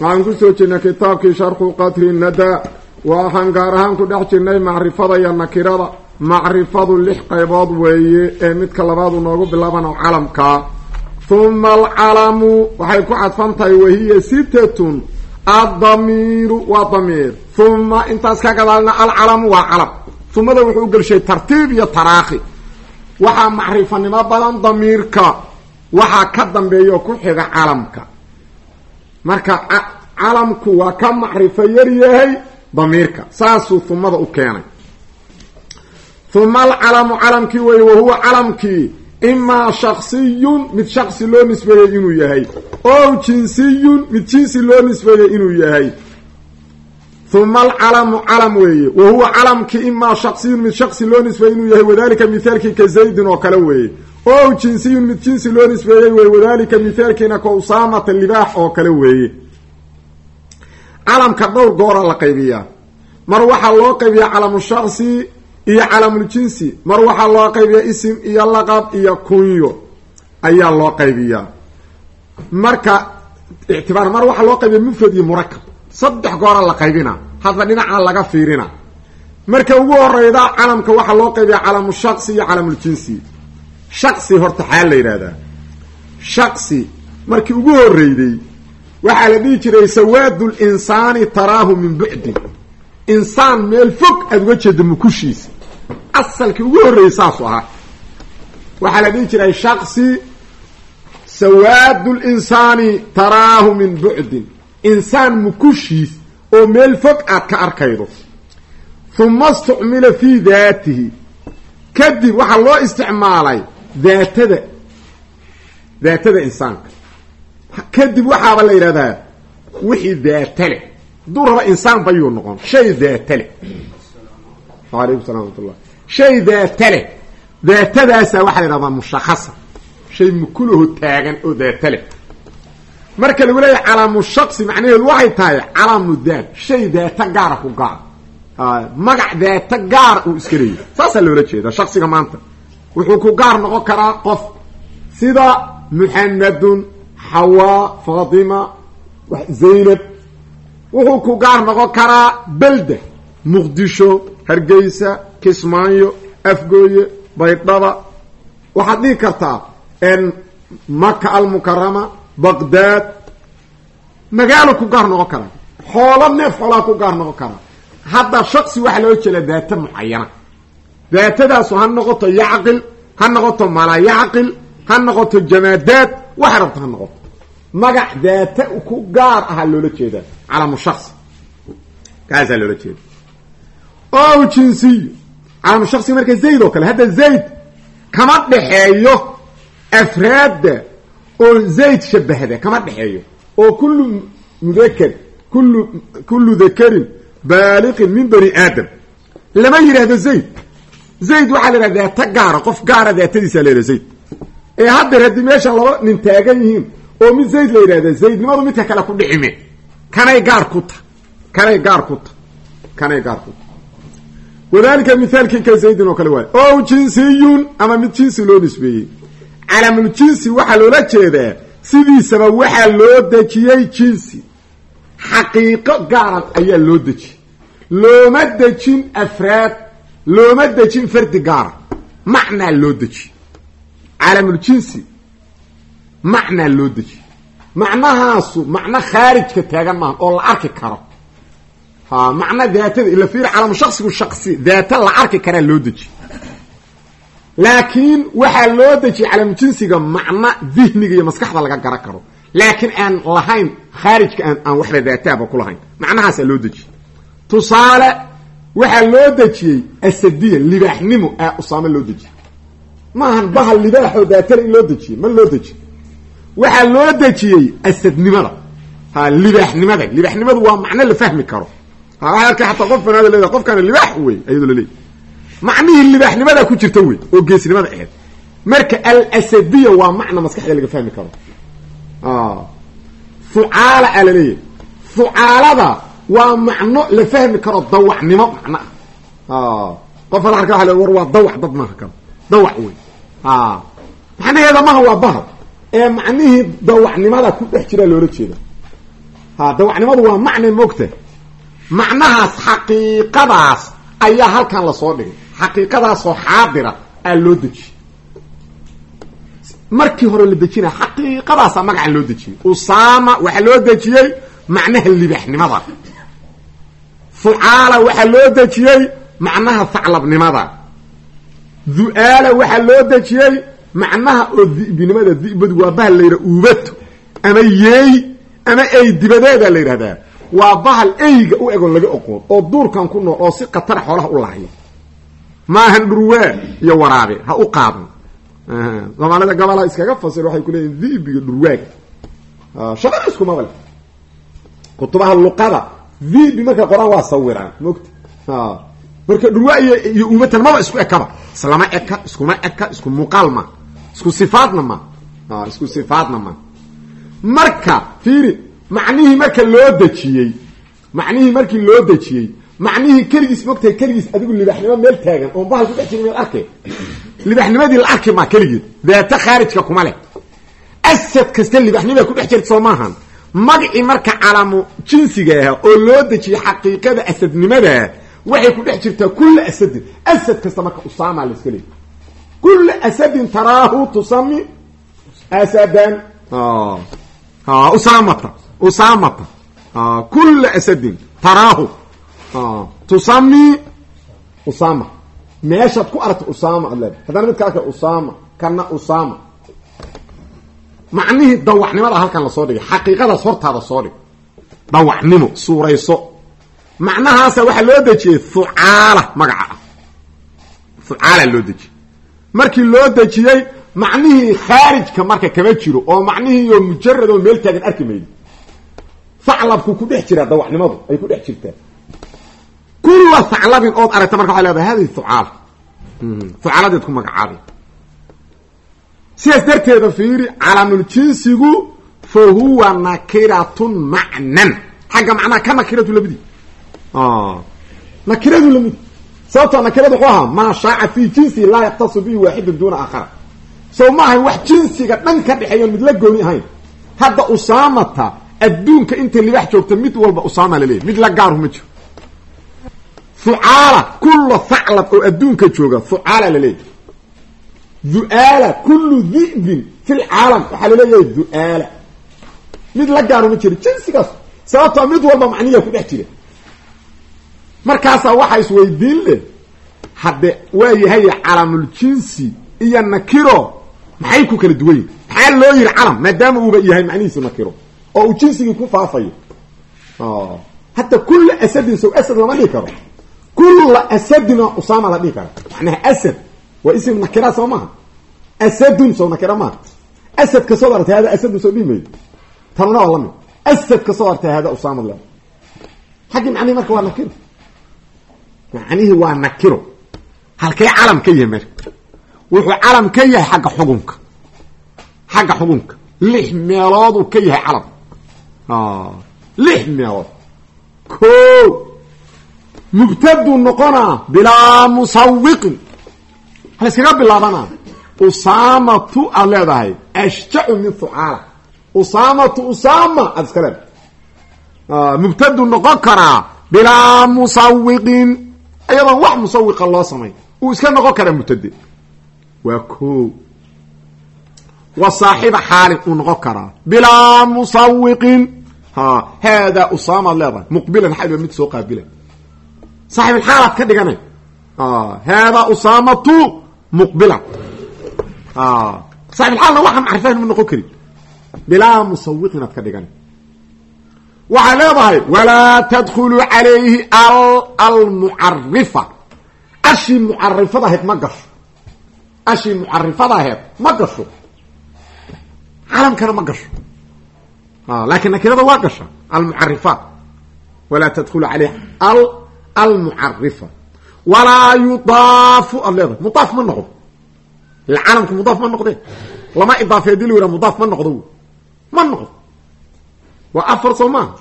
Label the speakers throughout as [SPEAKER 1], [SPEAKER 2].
[SPEAKER 1] waxaan ku soo jirnay kitaabkii sharxu qadri nadaa waxaan gaar ahaan ku dhex jirnay macrifada iyo nakirada. Macrifadu lix qaybood weeye ee midka labaadu noogu bilaabana calamkaa huma alcalamu waxay ku cadfan tahay wahiya sitatun addamiiru waa damiir. Huma intaas ka gadaalna alcalamu waa calam. Humada wuxuu u gelshay tartiib iyo taraakhi. Waxaa macrifanimo badan damiirka. Waxaa ka dambeeya ku xiga calamka. Marka calamku waa ka macrifo yar yahay damiirka saasuu humada u keenay. Huma alcalamu calamkii wey wahuwa calamkii imaa shaksiyun mid shaksi loo nisbeeyey inuu yahay ow jinsiyun mid jinsi loo nisbeeyey inuu yahay. Huma alcalamu calam weeye wahuwa calamkii imaa shaksiyun mid shaksi loo nisbeeyey inuu yahay wadalika mithaalkii ka zaydin oo kale weeye. Ow jinsiyun mid jinsi loo nisbeeyey wey wadalika mithaalkiina ka usaamata libaax oo kale weeye calamka dhowr goora la qaybiyaa. Mar waxaa loo qaybiyaa calamu shaksi iyo calamuljinsi mar waxaa loo qaybiyaa isim iyo laqab iyo kunyo ayaa loo qaybiyaa. Marka ictibaar mar waxaa loo qaybiya mufrad iyo murakab saddex goora la qaybina hadba dhinaca laga fiirina. Marka ugu horeyda calamka waxaa loo qaybiyaa calamu shaksi iyo calamuljinsi shaksi horta xaa la yidhahdaa shaksi markii ugu horreyday waxaa la dhihi jiray sawaadu linsaani taraahu min bucdin insaan meel fog aada uga jeeda mukushiisa asalkii ugu horreeyey saasu ahaa. Waxaa la dhihi jiray shaksi sawaadu linsaani taraahu min bucdin insaan mukushiis oo meel fog aad ka arkaydo. Huma istucmila fii daatihi. Kadib waxaa loo isticmaalay daatada daatada insaanka kadib waxaaba la yidhahdaa wixii daatale hadduu raba insaan bayuu noqon shay daatale alaykum salam amatullah shay daatale daatadaasaa waxaa la yidhahdaa mushakasa shay mukulaho taagan oo daatale marka lagu leeyahay calaamu shaksi macnaheedu waxay tahay calaamu daat shay daata gaara ku gaar. Magac daata gaar uu iska leeyahy saasaa loola jeedaa shaksiga maanta. Wuxuu ku gaar noqon karaa qof. Sida muxamedun xawaa faatima zaynab wuxuu ku gaar noqon karaa belda muqdisho hargeysa kismaayo afgooye baydhaba. Waxaad dhihi kartaa maka almukarama baqdaad magaalo ku gaar noqon karaa xoolo neef xoolaa ku gaar noqon karaa hadda shaksi waxaa loo jeeda daata mucayana daatadaasu ha noqoto yacqil ha noqoto mala yacqil ha noqoto jamaadaad waxa rabta ha noqoto magac daata ku gaar ahaa loola jeedaa. Calamu shaksi kaasaa loola jeeda ow jinsiyu calamu shaksi marka zayd oo kale. Hadda zayd kama dhexeeyo afraadda oo zayd shabahda kama dhexeeyo oo kullu mudakar kullu kullu dakarin baaliqin min bani aadam. Lama yidhaahdo zayd. Zayd waxaa la yidhahda daata gaara qof gaara daatadiisa la yidhahda zayd. Ee haddeer haddii meesha laba nin taagan yihiin oo mid zayd la yidhahda zaydnimadu midka kale ku dhicime. Kanay gaar ku ta. Kanay gaar ku ta. Kanay gaar ku ta. Wadalika mithaalkii ka zaydin kale waayo ow jinsiyun ama mid jinsi loo nisbeeyey. Calamul jinsi waxaa loola jeedaa sidiisaba waxaa loo dejiyey jinsi. Xaqiiqo gaara ayaa loo dejiyey looma dejin afraad looma dejin fardi gaara macnaa loo dejiye calamuljinsi macnaa loo dejiye macnahaasu macno khaarijka taagan maaha oo la arki karo. Ha macno daatada ila fiir calamu shaksigu shaksi daata la arki karaa loo dejiye laakiin waxaa loo dejiyey calamujinsiga macno dihniga iyo maskaxda laga garan karo. Laakiin aan lahayn khaarijka aan aan waxba daataaba ku lahayn macnahaasaa loo dejiyey tusaale waxaa loo dejiyey asadiya libaaxnimo aa usaame loo dejiyey maahan bahal libaaxoo daatale in loo dejiyey ma loo dejiye waxaa loo dejiyey asadnimada ha libaaxnimada. Libaaxnimadu waa macno la fahmi karo. Ha waxay arkay xataa qof banaada leedahay qofkaana libaax wey ayadoo laleeyahy macnihii libaaxnimadaa ku jirta wey oo geesnimada aheyd marka alasadiya waa macna maskaxda laga fahmi karo. Fucaala a laleeyahy fucaalada waa macno la fahmi karo dawacnimo macno ah. Qof ada arka waa war waa dawac dad maaha karo dawac wey macnaheeda maha waa bahar ee macnihii dawacnimada ku dhex jiraa loola jeeda ha dawacnimadu waa macnay moogta macnahaas xaqiiqadaas ayaa halkan la soo dhigay. Xaqiiqadaasoo xaadira aa loo dejiyey markii hore la dejinaya xaqiiqadaasa magacan loo dejiyey usaama waxaa loo dejiyey macnaha libaaxnimada fucaala waxaa loo dejiyey macnaha thaclabnimada. Du-aala waxaa loo dejiyey macnaha oo dibinimada dibadu waa bahal la yidhaha uubato ama yeey ama ey dibadeeda la yidhahdaa. Waa bahal eyga u egon laga oqoon oo duurkan ku nool oo si khatara xoolaha u lahayo maahan dhurwaa iyo waraabe ha u qaadan soomaalida gabalha iskaga fasir waxay ku leeyihiin dibiga dhurwaaga shaqada iskumaba le kutubaha luqada dibi markay qoraan waa sawiraan mogta marka dhurwaa iyo iyo uumatan maba isku ekaba. Islama eka iskuma eka isku muuqaal ma isku sifaadna ma. Isku sifaadna ma. Marka fiiri macnihii marka loo dejiyey macnihii markii loo dejiyey macnihii keligiis mogtahay keligiis adigu libaaxnimo meel taagan oon bahal ku dhex jirin meel arkay libaaxnimadii la arki maa daata khaarijka kuma leh. Asad kasta libaaxnima ku dhex jirta soo maahan magacii marka calaamo jinsiga ah oo loo dejiyey xaqiiqada asadnimada waxay ku dhex jirtaa kulla asadin. Asad kasta marka usaama la iska kulla asadin taraahu tusami asadan usaamata usaamata kulla asadin taraahu tusami usama meeshaad ku aragta usama ad leedahay haddana mid ka arka usama kana usama macnihii dawacnimada halkan la soo dhigay xaqiiqadaas hortaada soo dhig dawacnimo suurayso macnahaasa waxaa loo dejiyey fucaala magaca ah fucaala loo dejiyey markii loo dejiyey macnihii khaarijka marka kama jiro oo macnihiiyo mujarad oo meel taagan arki maydo thaclabku ku dhex jiraa dawacnimadu ay ku dhex jirtaa kulla thaclabin ood aragta marka waxay leedahay hadihi fucaala fucaaladeed ku magacaabay. Sidaas darteeda fiiri calamuljinsigu fa huwa nakiratun macnan. Xagga macnaha ka nakiratu lamidi nakiradu lamidi sababtoo nakiradu wuxuu ahaa maa shaaca fii jinsi laa yaktasu bihi waaxidun duuna aakhara sow ma ahayn wax jinsiga dhan ka dhexeeyon mid la gooni ahayn. Hadda usaamata adduunka intay libax joogta mid walba usaama laleeyahy mid la gaaru ma jiro. Fucaala kulla thaclab oo adduunka jooga fucaala laleeyahy du'aala kullu dibin fi lcaalam waxaa la leeyahay du'aala mid la gaaru ma jiro jinsigaas. Sababtoo mid walba macniya ku dhex jira markaasaa waxaa isweydiin leh hadde waa yahay calamuljinsi iyo nakiro maxay ku kala duwan yihiin loo yihi calam? Maadaama uuba yahay macnihiisu nakiro oo uu jinsigii ku faafayo. Hatta kulla asadin sow asad lama dhihi karo. Kulla asadin oo usaama la dhihi kara macnaha asad waa ism nakira soo maaha asadun sow nakira maaha asad ka soo artay hada asadun soo dhihi maydo. Tanuna waa la mid asad ka soo artay hada usaama le xaggii macnihi marka waa nakiro macnihii waa nakiro. Halkee calam ka yahay marka wuxuu calam ka yahay xagga xukunka. Xagga xukunka. Lix meelooduu ka yahay calam. Lix meelood. Ko mubtaduu noqonaa bilaa musawiqin hal iskaga bilaabanaa usaamatu aad leedahay. Ashjacu min fucaala usaamatu usaama aad iska leedahay. Mubtaduu noqon karaa bilaa musawiqin ayadoon wax musawiqa loo samay uu iska noqon karaa mubtade waa ko wa saaxiba xaalin uu noqon karaa bilaa musawiqin ha haadaa usaamaad leedahay. Muqbilan xaliba mid soo qaabila. Saaxibulxaalaad ka dhiganay. Haadaa usaamatu muqbilan. Saaxibulxaalna waxaa macrifahan ma noqon karin. Bilaa ka dhiganay waxaa leedahay walaa tadkuluu calayhi almucarifa ashii mucarifada ahayd ma gasho. Ashii mucarifada ahayd ma gasho. Calamkana ma gasho. Laakiin nakirada waa gasha almucarifaat walaa tadkhulu caleyha al almucarifa walaa yudaafu aad leedahay mudaaf ma noqdo. Calamku mudaaf ma noqde lama idaafay haddii la yihah mudaaf ma noqdo. Ma noqdo waa afar soo maaha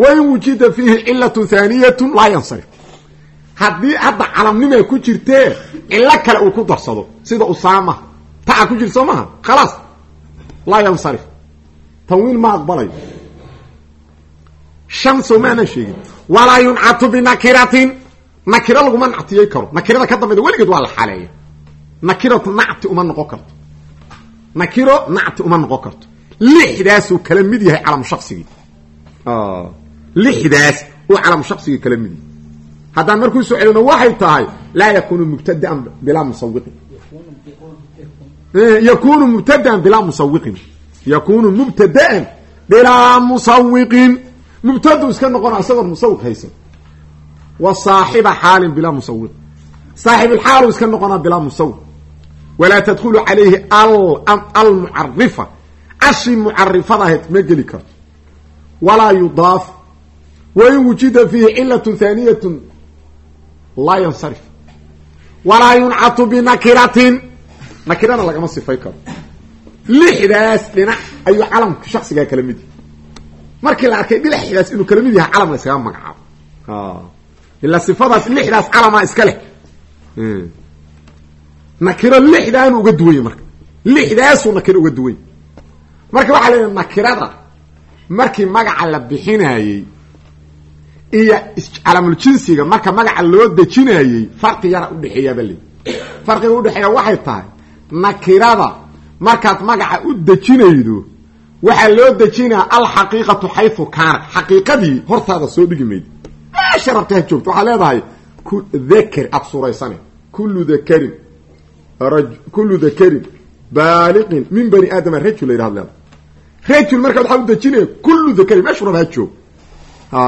[SPEAKER 1] wain wujida fiihi cilatun thaaniyatun laa yansarif. Haddii hadda calamnima ku jirtee cilo kale uu ku darsado sida usaama. Taa ku jirta soo maha khalaas laa yansarif. Tanwiin ma aqbalayo shan soo maanaan sheegin. Walaa yuncatu binakiratin. Nakiro laguma nactiyey karo. Nakirada ka dambayda weligeed waa la xaleeya. Nakiro nacti uma noqon karto. Nakiro nacti uma noqon karto lixdaasuu kala mid yahay calamu shaqsigii lixdaas uu calamu shaqsigii kala mid yahay. Haddaan markuu soo celino waxay tahay laa yakunu mubtadaan bilaa musawiqin yakunu mubtadaan bilaa musawiqin yakunu mubtadaan bilaa musawiqin mubtadu iska noqona isagoon musawiq haysan. Wa saaxiba xaalin bilaa musawiq saaxibilxaalu iska noqonaa bilaa musawiq walaa tadkhulu calayhi almucarifa ashii mucarifada ahayd ma geli karto. Walaa yudaaf. Wain wujida fiihi cilatun thaaniyatun laa yansarif. Walaa yuncatu binakiratin. Nakirana lagama sifay karo. Lixdaas dhinac ayuu calamka shaksigaa kala mid yahay. Markii la arkay dhinaxdaas inuu kala mid yahay calam la iskaga magacaabo. Ilaa sifadaas lixdaas calamaa iska leh. Lixdaanu uga duwanya marka. Lixdaasuu nakiro uga duwanya marka waxaa la nakirada markii magaca la bixinayey iyo calamuljinsiga marka magaca loo dejinayey farqi yara udhexeeyaaba le farqiga udhexeeya waxay tahay nakirada markaad magaca u dejinaydo waxaa loo dejinaa alxaqiiqatu xayu kaanat xaqiiqadii hortaada soo dhigi maydo meesha rabta joogto. Waxaa leedahay daker aada suuraysane kullu dakarin kullu dakarin baaliqin min bani aadama rajul la yidhahad rajul markaa waxaa u dejinaya kullu dakarin meeshu raba ha joogo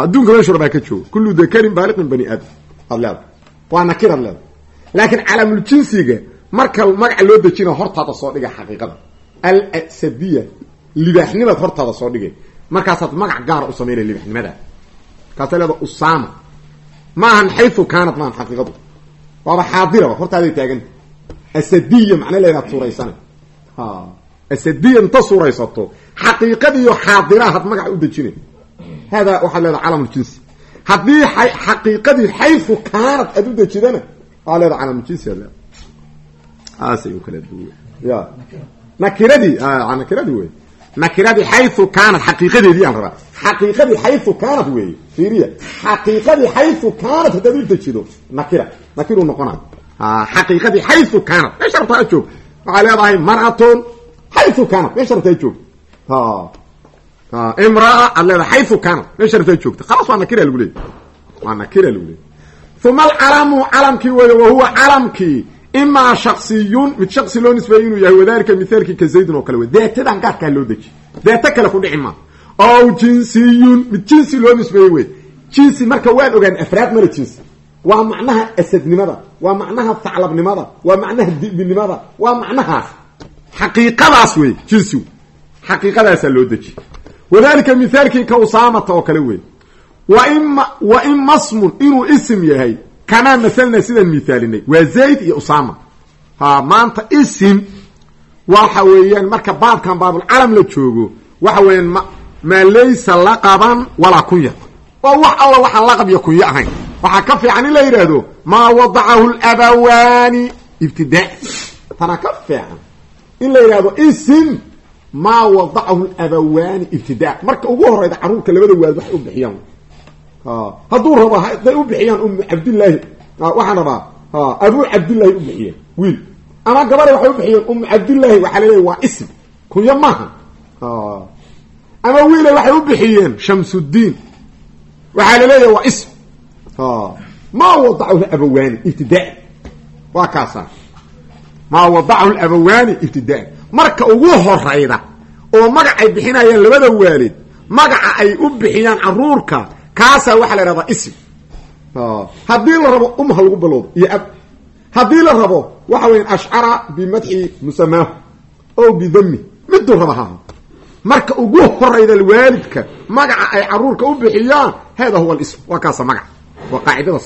[SPEAKER 1] adduunka meeshu raba ha ka joogo kullu dakarin baaliqin bani aadam. Ad leeda waa nakirad leeda laakiin calaamul-jinsiga marka magaca loo dejina hortaada soo dhigay xaqiiqada. Alsadiya libaaxnimaad hortaada soo dhigay. Markaasaad magac gaara u samaynaya libaaxnimada. Kaasa leeda usama maahan xayu kaanad maahan xaqiiqadu. Waaba xaadiraba hortaaday taaganta asadiya macna leedaad suuraysana asadiya inta suuraysato xaqiiqadiiyo xaadiraahad magaca u dejinay hada waxaad leedaha calamuljinsi haddii xaqiiqadii xayu kaanad aad u dejidana waa leeda calamuljinsi ad leeda aasay u kala duwa ya nakiradii nakiradii wey nakiradii xayu kaanad xaqiiqadeedii aan rabaa. Xaqiiqadii xayu kaanad weeye fiiriya. Xaqiiqadii xayu kaanad haddaad u dejido nakira. Nakiru noqonayo xaqiiqadii xayu kaanad meesha rabtaa joog. Leedahay maratun xayu kaanad meesha rabtaa joog imraa aad leedahay xayu kaanad meesha rabtaa joogta khalaas waa nakira lagu leeyay waa nakira lagu leeyay uma alcalamu calamkii weeye wahuwa calamkii imaa shaksiyun mid shaksi loo nisbeeyey inuu yahay wadalika mithaalkii ka zaydun oo kale wey deetadan gaarkaa loo deji deeto kale ku dhici maa ow jinsiyun mid jinsi loo nisbeeyey wey jinsi marka waan ogaan afraad mala jinsi waa macnaha asadnimada waa macnaha thaclabnimada waa macnaha dibinimada waa macnahaas xaqiiqadaas wey jinsigu. Xaqiiqadaasaa loo deji. Wadalika mithaalkii ka usaamata oo kale wey wain wa in masmun inuu isim yahay kamaa masalna sidaan mithaalinay waa zayd iyo usama ha maanta isim waxa weeyaan marka baabkan baabulcalam la joogo waxa weeyaan ma maa laysa laqaban walaa kunya. Oo wax alla waxaan laqab iyo kunyo ahayn. Waxaa ka fiican in la yidhaahdo maa wadacahu labawaani in la yidhahdo isim maa wadacahu labawaani ibtidaa. Marka ugu horeyda caruurka labada waad waxay u bixiyaan. Hadduu rabo haday u bixiyaan umu cabdillaahi waxaan rabaa abu cabdillahi u bixiyeen wiil. Ama gabadha waxay u bixiyeen umu cabdillahi waxaa laleeyahy waa ism kunyo maaha ama wiila waxay u bixiyeen shamsuddiin waxaa la leeyahay waa ism. Maa wadacahu abawaani ibtidaa. Waa kaasa maa wadacahu labawaani ibtidaa marka ugu horayda oo magacay bixinayaan labada waalid magaca ay u bixiyaan caruurka kaasaa waxaa la ihahdaa ism. Haddii la rabo um ha lagu bilowdo iyo ab. Haddii la rabo waxa weya ashcara bimadxi musamaahu o bidami miduu raba ha marka ugu horayda waalidka magaca ay caruurka u bixiyaan hada huwa lism waa kaasa magac waa qaacidada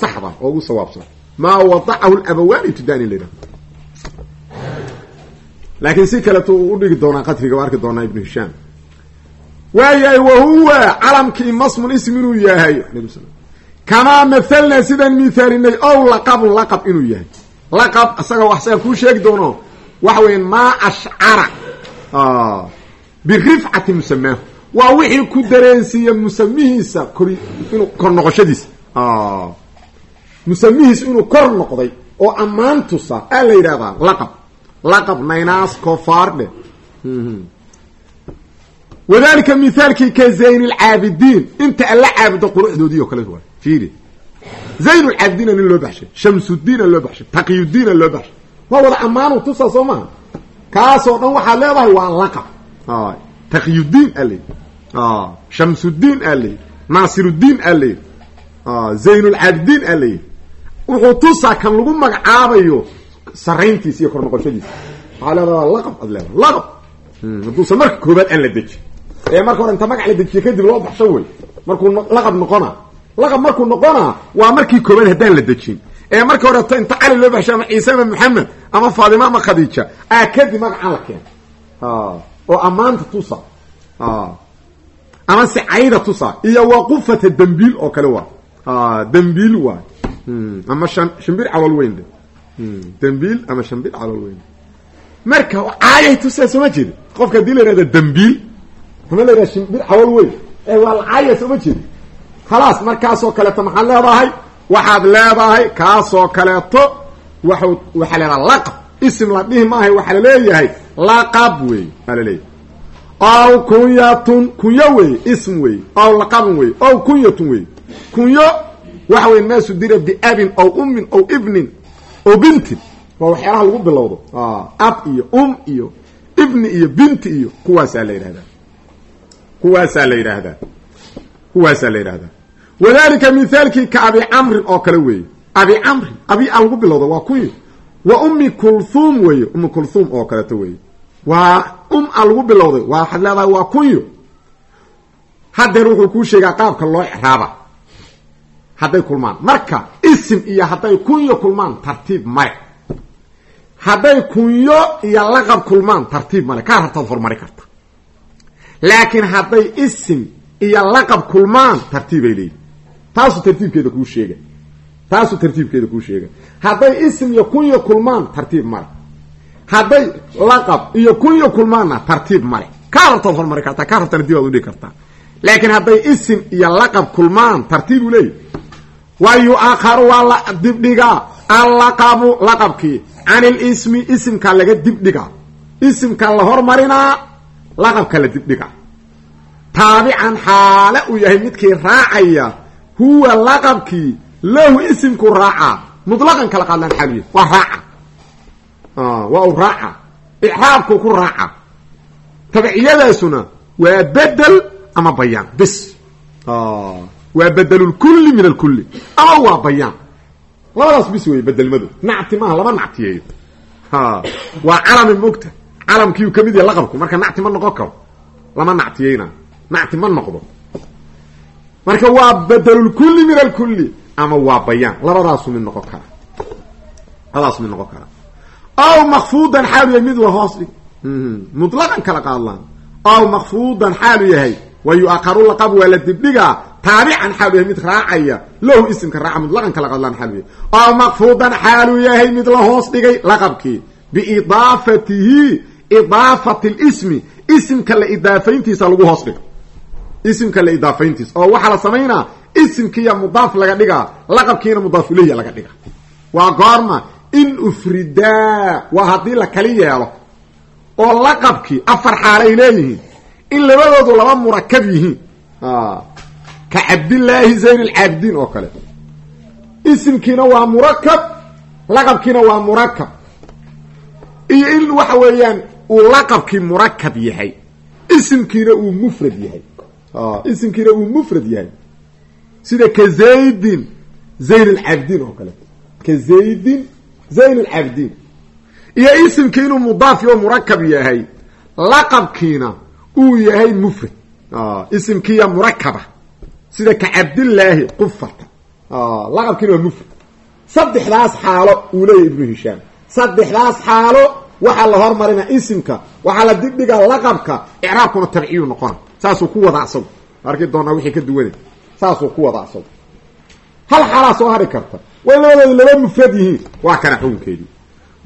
[SPEAKER 1] ibtidaan laakiin si kaleto uu udhigi doonaa qadriga waa arki doonaa ibnu hishaam. Waayahay wa huwa calamkii masmun ism inuu yahay. Kamaa mathalnaa sidaan mithaalinay ow laqabun laqab inuu yahay. Laqab isaga waxsaa kuu sheegi doono waxa weya maa ashcara birifcati musamaahu waa wixii ku dareensiiya musamihiisa kor inuu kor noqoshadiisa. Musamihiisa inuu kor noqday oo ammaan tusa aa la yidhahdaa laqab laqab naynaas kofaardhe wadalika mithaalkii ka zayn lcaabidiin inta alla caabudo quruxdoodii oo kale fiiri. Zayn lcaabidiina nin loo baxshay shamsudiina loo baxshay taqiyudiina loo baxshay. Waa wada ammaanu tusaa soo maha kaasoo dhan waxaad leedahay waa laqab. Taqiyudiin aa layidhi shamsudiin aa layidhi naasirudiin aa layidhi zaynulcaabidiin aa layidhi wuxuu tusaa kan lagu magacaabayo sarayntiisa iyo kor noqoshadiisa waxaa leedaha laqab ad leedaha laqab hadduusan marka koobaad aan la deji. Ee marka hore inta magac la dejiye kadib loo baxsho wey markuu laqab noqona. Laqab markuu noqonaa waa markii koobaad haddaan la dejin. Ee marka horeto inta cali loo baxsho ama ciise ama maxamed ama faadima ama khadiija aa kadib magacaan la keena oo ammaanta tusa. Ama si cayda tusa. Iyo waqufata dembiil oo kale waa. Dembiil waay ama shan shambir calool weyn de dembiil ama shambir calool weyn. Marka caayay tusaa sooma jeedi qofka haddii la yihahda dembiil ama la yihahda shimbir calool weyn. Ee waa la caaya sooma jeedi khalaas markaasoo kaleeto maxaad leedahay? Waxaad leedahay kaasoo kaleeto wa waxaa leedahay laqab. Ism la dhihi maahay waxaa la leeyahay laqab wey aa la leeyahay ow kunyatun kunyo wey ism wey ow laqabun wey ow kunyatun wey kunyo waxa wey maasu dira biabin ow ummin ow ibnin ow bintin waa waxyaalaha lagu bilowdo. Ab iyo um iyo ibni iyo binti iyo kuwaasaa la yidhahdaa. Kuwaasaa la yidhaahdaa kuwaasaa la yidhahdaa. Wadalika mithaalkii ka abi camrin oo kale weeye. Abi camrin abi a lagu bilowdo waa kunyo wa ummi kulthum weeye ummi kulthum oo kaleeto weeye. Waa um a lagu bilowday. Waa waxaad leedahay waa kunyo haddeer wuxuu kuu sheegaa qaabka loo icraaba hadday kulmaan. Marka isim iyo hadday kunyo kulmaan tartiib male hadday kunyo iyo laqab kulmaan tartiib male kaa rabtaad hormari karta. Laakiin hadday isim iyo laqab kulmaan tartiibay leeyihiin taasuu tartiibkeeda kuu sheega taasuu tartiibkeeda kuu sheega hadday isim iyo kunyo kulmaan tartiib male hadday laqab iyo kunyo kulmaanna tartiib male kaa rabtaad hormari kartaa kaa rabtana dib aad udhigi kartaa. Laakiin hadday isim iyo laqab kulmaan tartiibuu leeyahy wa yu-akharu waa la dibdhigaa allaqabu laqabkii can ilismi isimkaa laga dibdhigaa isimka la hormarinaa laqabka la dibdhigaa taabican xaale uu yahay midkii raacaya huwa laqabkii lahu isimku raacaa mutlaqan kala qaadlaan xaaliya waa raaca. Waa u raaca. Icraabku ku raaca. Tabciyadaasuna waa bedel ama bayaan. Bis waa bedelulkulli min alkulli ama waa bayaan. Labadaas bis wey bedelmadu. Nacti maaha lama nactiyeeyo waa calami mogta calamkiiu ka mid yahay laqabku marka nacti ma noqon karo lama nactiyeyna nacti ma noqdo. Marka waa bedelulkulli min alkulli ama waa bayaan. Labadaasu mid noqon kara. Labadaasu mid noqon kara. Aw makfuudan xaalu yahay mid la hoos dhig. Mutlaqan kala qaadlaan. Aw makfuudan xaalu yahay. Wa yu-aqaru laqab waa la dibdhigaa taabican xaalu yahay mid raacaya lahu isimka raaca mutlaqan kala qaadlaan xaalu yahay aw makfuudan xaalu yahay mid la hoos dhigay laqabkii. Biidaafatihi idaafati lismi isimka la idaafayntiisa lagu hoos dhiga isimka la idaafayntiisa oo waxaa la samaynaa isimkiiya mudaaf laga dhigaa laqabkiina mudaaf ileyya laga dhiga waa goorma in ufridaa waa haddii la kali yeelo oo laqabkii afar xaalay leeyihiin in labadoodu laba murakab yihiin ka cabdillaahi zayn alcaabidiin oo kale. Isimkiina waa murakab laqabkiina waa murakab iyo in waxa weeyaan uu laqabkii murakab yahay. Isimkiina uu mufrad yahay. Isimkiina uu mufrad yahay. Sida ka zaydin zayn alcaabidiin oo kale. Ka zaydin zayn alcaabidiin iyo isimkii inuu mudaaf oo murakab yahay laqabkiina uu yahay mufrad. Isimkiiya murakaba sida ka cabdillaahi qufata laqabkiina waa mufrad. Saddexdaas xaalo uu leeyahay ibnu hishaam. Saddexdaas xaalo waxaa la hormarina isimka waxaa la digdhiga laqabka icraabkuna tabciyu noqona saasuu ku wada asagu. Arki doonaa wixii ka duwana saasuu ku wada asagu. Hal xaalaa soo hari karta. Way labadooda laba mufrad yihiin. Waa kana xukunkeedii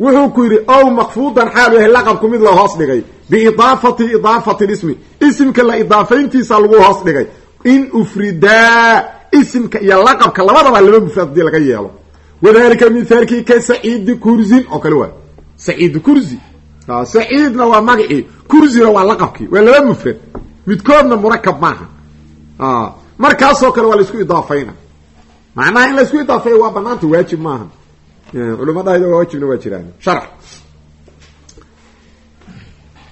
[SPEAKER 1] wuxuu ku yidhi ow makfuudan xaalu yahay laqabku mid la hoos dhigay. Biidaafati idaafati ismi isimka la idaafayntiisa lagu hoos dhigay in ufridaa isimka iyo laqabka labadaba laba mufrad haddii laga yeelo. Wadalika mithaalkii ka saciidi kursin oo kale waay saciid kursi. Saciidna waa magacii kursina waa laqabkii waa laba mufrad. Midkoodna murakab maaha. Markaasoo kale waa la isku idaafayna. Macnaha in la isku idaafeeya waa banaanta waajib maaha. Culimadahayda waa waajibna waa jiraan. Sharc.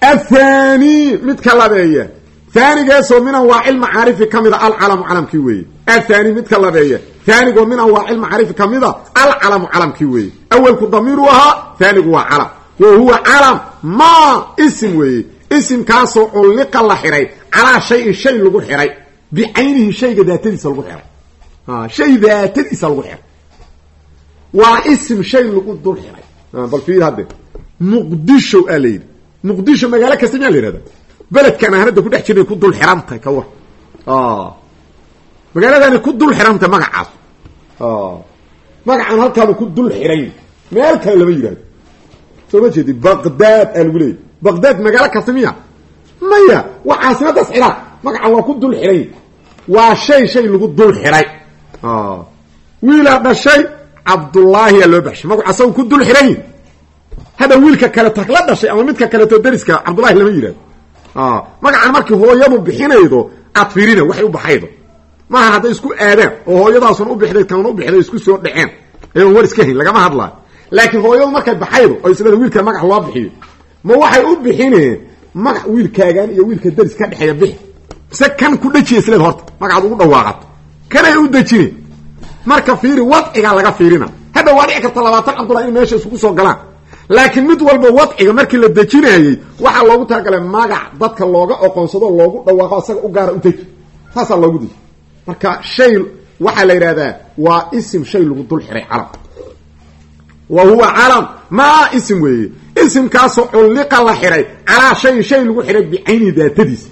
[SPEAKER 1] Athani midka labeeya haanigaasoo min anwaaci lmacaarifi ka mida alcalamu calamkii weeye. Athani midka labeeya. Haanigoo min anwaaci lmacaarifi ka mida alcalamu calamkii weeye. Awelku damiiru ahaa haanigu waa calam. Wa huwa calam ma isim weeye. Isimkaasoo culliqa la xiray. Calaa shayin shay lagu xiray. Bicaynihi shayga daatadiisa lagu xiray. Shay daatadiisa lagu xiray. Waa isim shay lagu dul xiray. Bal fiir hadde muqdisho aa la yidhi. Muqdisho magaalo kasta miyaa la yihahda beledkan aan hadda ku dhex jirnay ku dul xirantahay ka war. Magaaladani ku dul xirantahay magacaas. Magacan halkaanu ku dul xiray. Meel kale lama yihahdo soo ma jeedi baqdaad aa lagu leeyay baqdaad magaalo kasta miya maya waa caasimadaas ciraaq magacan waa ku dul xiray. Waa shay shay lagu dul xiray. Wiilaa dhashay cabdullaahi aa loo baxshay. Magacu asaga ku dul xiray. Hadda wiilka kaleto la dhashay ama midka kaleto dariska cabdullahi lama yihahdo magacan markii hooyadu bixinaydo aad fiirina waxay u baxaydo. Maaha hadday isku aadaan oo hooyadaasun u bixday tan u bixday isku soo dhaceen. Ayoon war iska hayn lagama hadlaayo laakiin hooyadu markay baxaydo oo isleeda wiilka magac loo bixiyo ma waxay u bixineen magac wiilkaagan iyo wiilka daris ka dhexeeya bixi. Mise kan ku dhajiya isleed horta magacaad ugu dhawaaqato. Kanay u dejine marka fiiri wadcigaa laga fiirina. Hadda waa dhici karta labaatan cabdullah in meesha isugu soo galaan laakiin mid walba wadciga markii la dejinayey waxaa loogu talagalay magac dadka looga oqoonsado loogu dhawaaqo asaga u gaara u deji. Saasaa loogu deji. Marka shay waxaa la yidhahdaa waa isim shay lagu dul xiray calam. Wa huwa calam maa isim weeye. Isimkaasoo culliqa la xiray calaa shayin shay lagu xiray bicayni daatadiisa.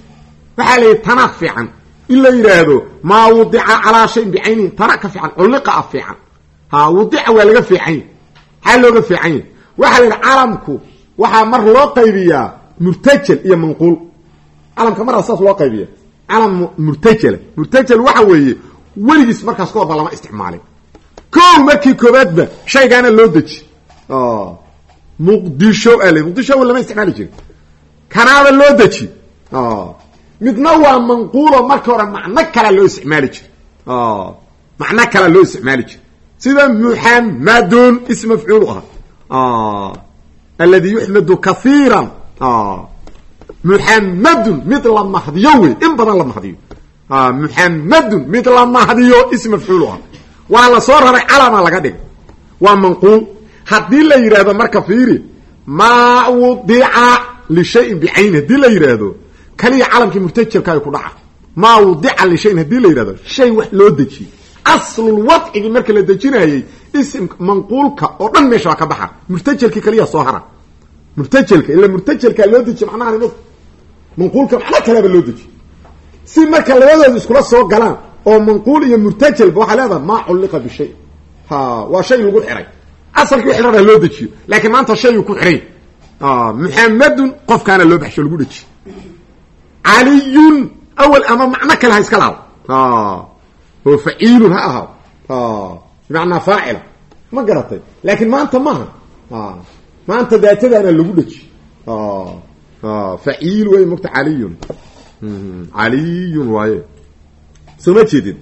[SPEAKER 1] Waxaa la yidhi tanaa fiican. In la yidhaahdo maa wudica calaa shayin bicaynihi tana ka fiican culliqa a fiican. Ha wudica waa waxaa la yidhi calamku waxaa mar loo qaybiyaa murtajel iyo manquul. Calamka maraa saas loo qaybiya calam murtajela murtajel waxa weeye weligiis markaas ka lama isticmaalin. Ko markii koobaadba shaygaana loo deji. Muqdisho ale muqdisho lama isticmaali jirin kanaaba loo deji. Midna waa manquulo markii hore macno kalaa loo isticmaali jira macno kalaa loo isticmaali jira sida muxamadun ism mafcuul aha aladi yuxmadu kaiira muxamadun mid la mahdiyo wey in badan la mahdiyo muxamadun mid la mahdiyo ism mafcuul aha waa la soo raray calama laga dhigay waa manquul haddii la yidhaahdo marka fiiri maa wudica lishayin bicayni haddii la yidhaahdo kaliya calamkii murtajelka ay ku dhaca maa wudica lishayin haddii la yidhahdo shay wax loo dejiyey aslul wadcigii marka la dejinayey ism manquulka oo dhan meesha waa ka baxa. Murtajelkii kaliya soo hara. Murtajelka ila murtajelkaa loo dejiye macnahan imad manquulka macno kaleba loo dejiye si marka labadooda iskula soo galaan oo manquul iyo murtajelba waxaa leedahay maa culliqa bishay ha waa shay lagu xiray. Asalkii wixii rabaa loo dejiyo laakiin maanta shayuu ku xiray. Muxamadun qofkaana loo baxsho lagu dejiye caliyun awel ama macno kale ha iska laado oo faciilun ha ahaado bimacnaa faacila ma garatay. Laakiin maanta maaha maanta daatadaana lagu dheji faciil wey mogta caliyun. Caliyun waaye. Soo ma jeedin.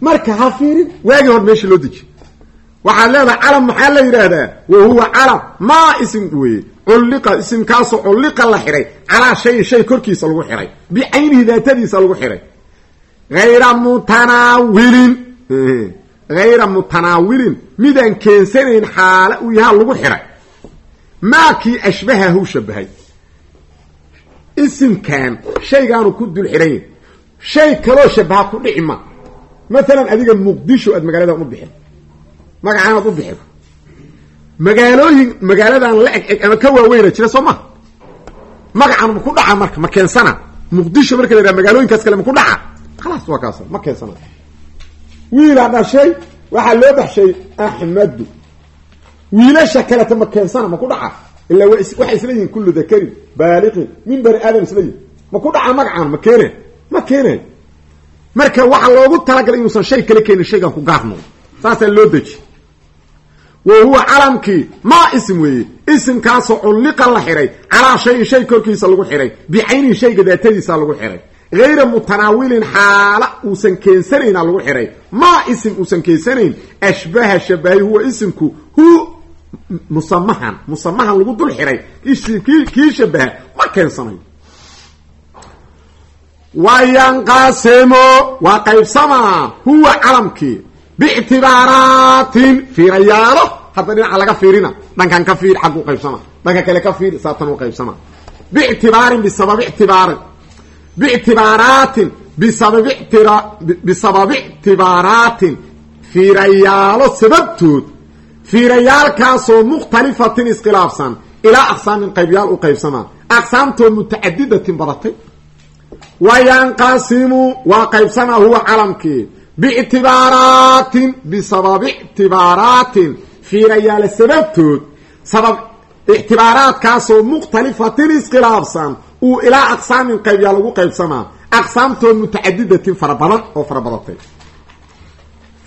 [SPEAKER 1] Marka ha fiirin waagii hor meesha loo deji. Waxaad leedahay calam maxaa la yidhaahdaa? Wa huwa calam. Maa isim weye culliqa isimkaasoo culliqa la xiray. Calaa shayin shay korkiisa lagu xiray. Bicaynihi daatadiisa lagu xiray. Hayra mutanaawilin hayra mutanaawilin midaan keensanayn xaale uu yahaa lagu xiray maakii ashbahahu shabahay isimkan shaygaanu ku dul xihan yahy shay kaloo shabaha ku dhici ma maalan adiga muqdisho aad magaaladan u bixin magacaanaad u bixin magaalooyin magaaladan la eg eg ama ka waaweyna jira soo ma magacan ma ku dhaca marka ma keensana muqdisho marka la yidhaha magaalooyinkaas kale ma dhaca khalaas waa ma keensana wiilaa dhashay waxaa loo baxshay axmedu wiilasha kaleta ma keensana ma ku dhaca. Ila waxay isla yihiin kullu dakarin baaliqin min bani aadam isla yihiin ma ku dhaca magacaan ma keene ma keenay marka waxaa loogu talagalay inuusan shay kale keenin shaygan ku gaar noqdo saasaa loo deji. Wa huwa calamkii maa ism weeye. Isimkaasoo culliqa la xihay calaa shayin shay korkiisa lagu xihay bicaynihi shayga daatadiisa lagu xihay hayra mutanaawilin xaala uusan keensanayna lagu xihay maa isim uusan keensanayn ashbaha shabahay huwa isimku hu musamahan musamahan lagu dul xihay kii shabaha ma keensanayo wayanqasimo waa qaybsamaa huwa calamkii biictibaaraatin fiirayaalo hadda dhinaca laga fiirina dhankan ka fiir xagguu qaybsama dhanka kale ka fiir saatan u qaybsama biictibaarin bisababi ictibaarin biictibaaraatin bisababi ictibaaraatin fiirayaalo sababtood fiirayaalkaasoo mukhtalifatin iskhilaafsan ilaa aqsaamin qaybyaal u qaybsamaa aqsaamtoo mutacadidatin badatay wayanqasimu waa qaybsamaa huwa calamkii. Biictibaaraatin bisababi ictibaaraatin fiirayaala sababtood sabab ictibaaraadkaasoo mukhtalifatin iskhilaafsan uu ilaa aqsaamin qaybyaa lagu qaybsamaa aqsaamtoo mutacadidatin fara badan oo fara badatay.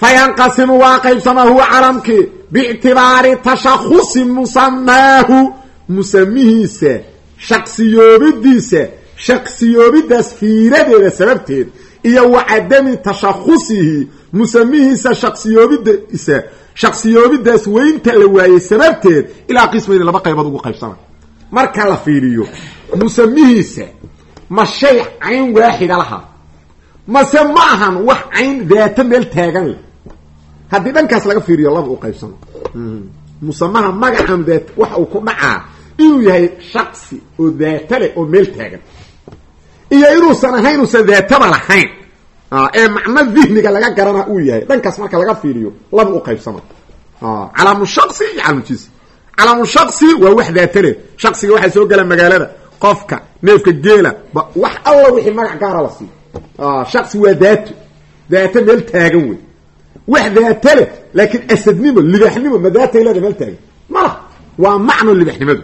[SPEAKER 1] Fayanqasimu waa qaybsamaa huwa calamkii biictibaari tashakusi musamaahu musamihiisa shaqsiyoobidiisa shaqsiyoobidaas fiiradeeda sababteed iyo wa cadami tashakusihi musamihiisa shaqsiyoobidiisa shaqsiyoobidaas weynta la waayey sababteed ilaa qismayni laba qaybood ugu qaybsama marka la fiiriyo musamihiisa ma shay cayn waaxida laha. Mase ma ahan wax cayn daata meel taagan leh. Haddii dhankaas laga fiiriyo laba u qaybsama musamaha magacan daat waxa uu ku dhacaa inuu yahay shaksi oo daata leh oo meel taagan. Iyo inuusan ahayn uusan daataba lahayn. Ee macno dihniga laga garana uu yahay. Dhankaas marka laga fiiriyo laba u qaybsama calaamu shaqsi iyo calaamu jinsi calaamu shaqsi waa wax daata leh. Shaksiga waxaa soo gala magaalada qofka neefka geela wax alla wixii magac gaara la siiyo shaksi waa daato daato meel taagan wey wax daata leh laakiin asadnimo libaaxnimo ma daatay leeda meel taagan. Mala waa macno libaaxnimadu.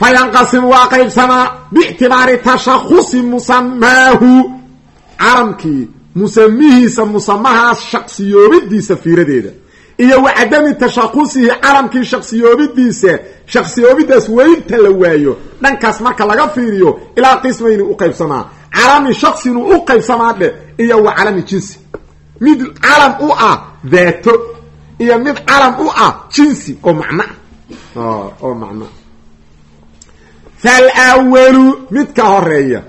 [SPEAKER 1] Fayanqasimu waa qaybsamaa biictibaari tashakusi musamaahu calamkii musamihiisa musamahaas shaqsiyoobidiisa fiiradeeda iyo wa cadami calamkii shaqsiyoobidiisa shaqsiyoobidaas weynta la waayo dhankaas marka laga fiiriyo ilaa qismayni u qaybsamaa. Calami shaqsinuu u qaybsamaa dhe iyo wa calami jinsi. Mid calam u ah daato iyo mid calam u ah jinsi oo macno ah oo macno falwalu midka horreeya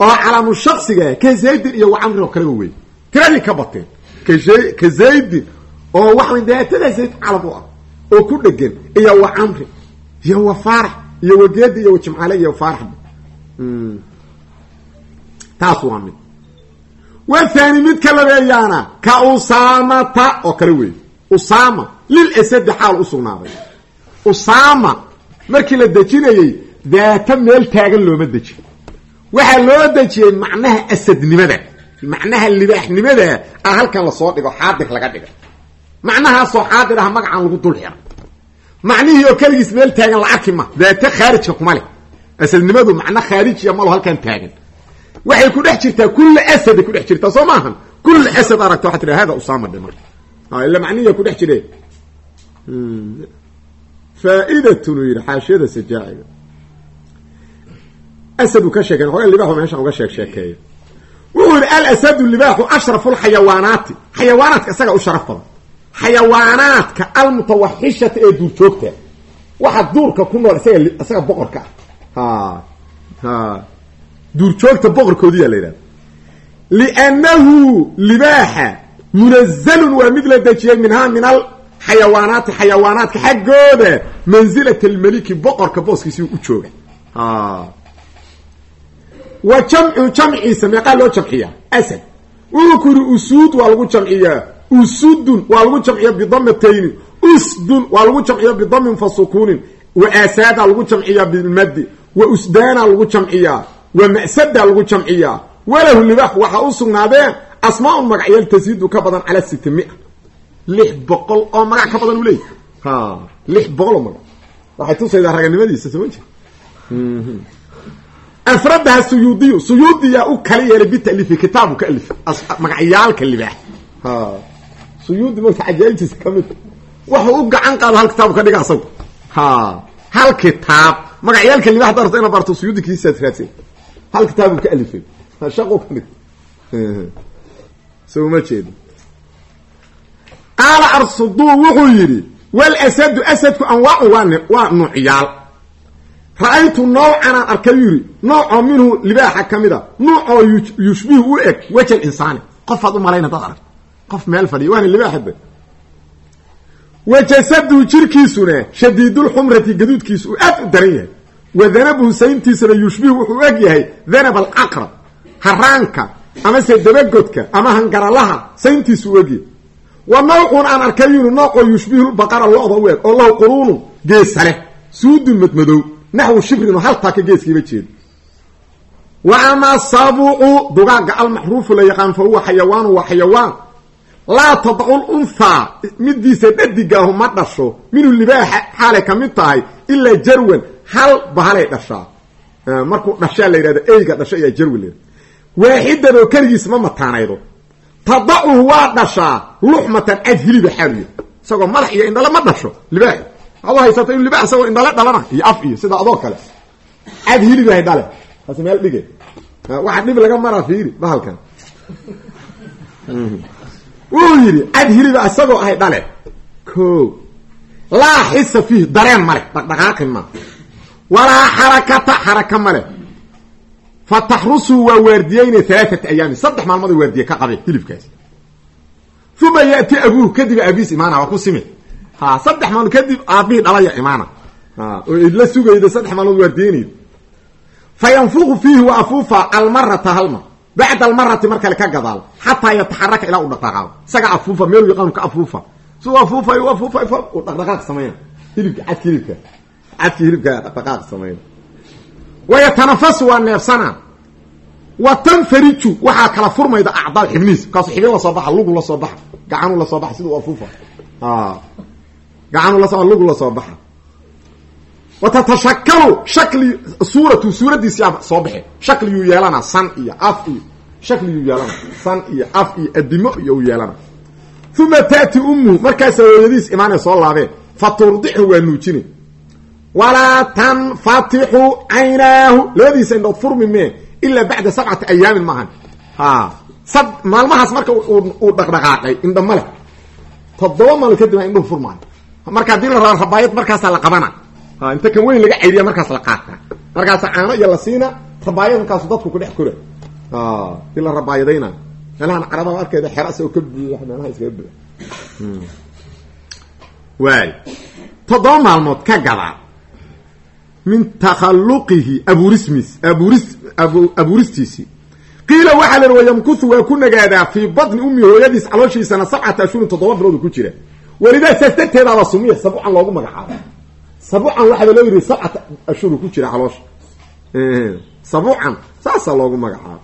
[SPEAKER 1] oo calamu shaksiga ka zaydin iyo wacamrin oo kaleba wey tiradii ka bateen. Ka zaydin oo waxa daatada zayd calam u ah oo ku dhegan iyo wa camrin iyo wa faarax iyo wa geedi iyo wa jimcale iyo faaraxba taas waa mid. Wathani midka labeeyaana ka usaamata oo kale wey usaama lil asadi xaal u sugnaaday. Usaama markii la dejinayey daata meel taagan looma dejiyo waxaa loo dejiyey macnaha asadnimada. Macnaha libaaxnimada ah halkan la soo dhigo xaadir laga dhiga macnahaasoo xaadir ah magacan lagu dul xira macnihii oo keligiis meel taagan la arki ma. Daata khaarijka kuma leh. Asadnimadu macno khaarijiya malo halkan taagan. Waxay ku dhex jirtaa kulla asaday ku dhex jirtaa soo maahan kulla asad aragta waxaa tiraa hada usaama dhe marka. Ila macnihiya ku dhex jire faa'idatun uu yidhi xaashiyada sajaaciga. Asadu ka sheekeen xoga libaaxu meeshan uga sheeg sheekeeya wuxuu ashrafu lxayawaanaati xayawaanaadka isaga u sharaf xayawaanaadka almutawaxishata ee duurjoogta. Waxa duurka ku nool isaga isaga boqorka. Ah ha. Duurjoogta boqorkoodiyaa la yidhahda liannahu libaaxa munazalun waa mid la dejiyey minhaa min al xayawaanaati xayawaanaadka xaggooda manzilat almeliki boqorka booskiisii u jooga. Wa jamcu jamciisa meeqaa loo jamciyaa? Asad. Yidhi usuud waa lagu jamciyaa usudun waa lagu jamciya bidamatayni usdun waa lagu jamciya bidamin fa sukuunin wa aasaadaa lagu jamciyaa bilmadi wa usdaana lagu jamciyaa wa ma'sadaa lagu jamciyaa walahu libaax waxaa u sugnaadeen asmaa-un magacyaal tasiidu ka badan calaa sita mia lix boqol oo magac ka badan u leeyahy ha lix boqol oo magac. Waxay suyuudiyaa u kala yeelay suyuudi marka cajaa'ibtiisa ka mid. Waxuu u gacan qaado hal kitaabu ka dhiga asagu. Ha. Hal kitaab. Magacyaalka libaax hadda rabto ina barto suyuudi kiisaad hal kitaabu ka alifay. Shaqo ka dhig soo ma jeedo qaala arsuduu wuxuu yidhi wal asadu asadku anwaacu waa waa nuucyaal. Ra'aytu noocanaan arkay yidhi. Noocoo minhu libaaxa ka mid a nuucoo yushbihu u eg wejal insaani. Qofaad u malayn qof meel fadhiya waana libaaxaba wajasadu jirkiisuna shadiidulxumrati gaduudkiisu uu aad u daran yahay. Wa danabuhu sayntiisuna yushbihu wuxuu u eg yahay danab alcaqrab haraanka amase dabagodka ama hangaralaha sayntiisu u egyahay wa nawcun aan arkay yuni noocoo yushbihulbaqara lo-da u eg oo lahu quruunu geesa leh suudun madmadow naxwu shibrin oo haltaa ka geeskiiba jeedo wa ama sabucu dugaagga almaxruufu la yaqaan fa huwa xayawaanu waa xayawaan laa tadacu lunhaa midiisa dhadigaahu ma dhasho. Minhu libaaxa xaalay ka mid tahay ilaa jarwan. Hal bahalay dhashaa markuu dhashaa la yidhahdo eyga dhasho ayaa jarwan la yhahda waaxidan oo keligiis ma mataanaydo. Tadacuhu waa dhashaa luxmatan cad hiliba xaaluya isagoo madax iyo indhale ma dhasho. Libaaxi waxaad u haysata inu libaax isagoo indhale dhalana. Iyo af iyo sida adoo kale. Cad hilibahay dhale. Taas meel dhige waxa dhib laga maraa wuu yidhi cad hiliba isagoo ahay dhale. Ko laa xisa fiih dareen male dhaqdhaqaaqi ma. Walaa xarakata xaraka male fa taxrusuu waa waardiyeyne alaaata ayaamin saddex maalmood waardiye ka qabe hilibkaas. Uma yati abuuhu kadib aabiis imaana waa ku simi. Ha saddex maalmood kadib aabihii dhalaya imaana. Oo idla sugayda saddex maalmood waardiyeynayda fa yanfuqu fiihi wa almarata halma bacda almarati mar kale ka gadaal xataa yataxaraka ilaa u dhaqdhaqaaqo isaga afuufa meel yaqaanu ka afuufa siu afuufay afuufay u dhaqdhaqaaq samayna hilibka cadki hilibka cadki hilibka dhaqdhaqaaq samayna wayatanafasu waa neefsana wa tanfariju waxaa kala furmayda acdaa xibniis kaasu xibin la soo baxa lugu gacanu la soo baxa gacanu la soo baxa wa tatashakalu shakli suuratu suuraddiisiyaa soo baxe shakliyuu yeelana san iyo af iyo shakliyuu yeelana san iyo af iyo adimo iyo u yeelana uma taati ummuhu markaasa hooyadiis imaanay soo laabeen fa turdixu waa nuujine walaa tanfatixu caynaahu labadiisa indhood furmi mee ilaa bacda sabcati ayaamin maahan a maalmahaas marka uu dhaqdhaqaaqay indha male toddoba maalmood kadib indhuhu furmaayo marka haddii la raba rabaayad markaasaa la qabana inta kan weyn laga cayriya markaas la qaata. Markaasa caano iyo la siina rabaayad markaasu dadku ku dhex kora i la rabaayadayna meelahan carabaa arkeeda xeras oo ka buuya meelaha iskaga buuya waay. Toddoba maalmood ka gadaa min takhalluqihi abuurismis abuuris abuuristiisii qiila waxaa la wa yamkuthu waa ku nagaadaa fii badni ummi hooyadiis calooshiisana sabcata ashhurin toddoba bilood ku jira. Welidaa saas darteedaaba sumiya sabucan loogu magacaabo sabucan waxaaba loo yidhi sabcata ashhuru ku jira caloosha. Sabucan saasaa loogu magacaabo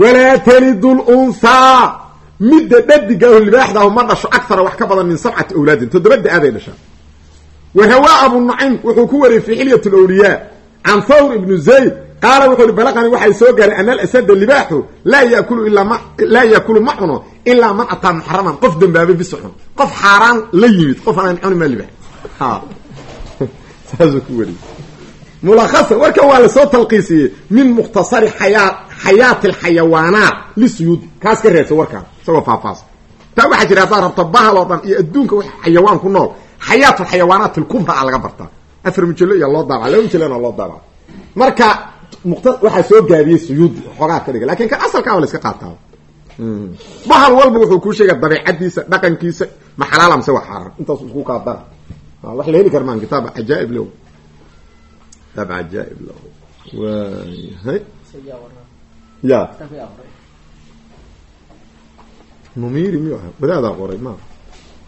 [SPEAKER 1] walaa talidu lunhaa midda dhadigaahu libaaxdaahu ma dhasho akara wax ka badan min sabcati awlaadin toddoba da'aday dhashaa wahawaa abu nucaym wuxuu ku wariyey fii xilyat lawliyaa can thawr ibnu zayd qaala wuxuu ihi balaqani waxay soo gaaray ana alasada libaaxu laa yakulu ilaa ma laa yakulu ma cuno ilaa man ataa muxaraman qof dambaabay bis cun qof xaaraan la yimid qof aan cuni ma libaax saasuu ku wariyey mulakhasan warkan waa la soo talqiisiyey min mukhtasari xayaa xayaati alxayawaanaat lisuyuudi kaas ka reebsa warkaan isagoo faahfaahsa taa waxaa jira haddaad rabto bahal oo dhan iyo adduunka wax xayawaan ku nool xayaat alxayawaanaat alkubra a laga bartaa. Afar mujallo iyo loo daabaca laba mujallona loo daabaca marka muqta waxaa soo gaabiyey suyuudi xoogaa ka dhiga laakiin kan asalkaa waa la iska qaataa. Bahal walba wuxuu kuu dara wax la heli karmaan kitaab cajaaib le kitaab cajaaib la waayahay. Ya numiri miyu aha wadaadaa qoray ma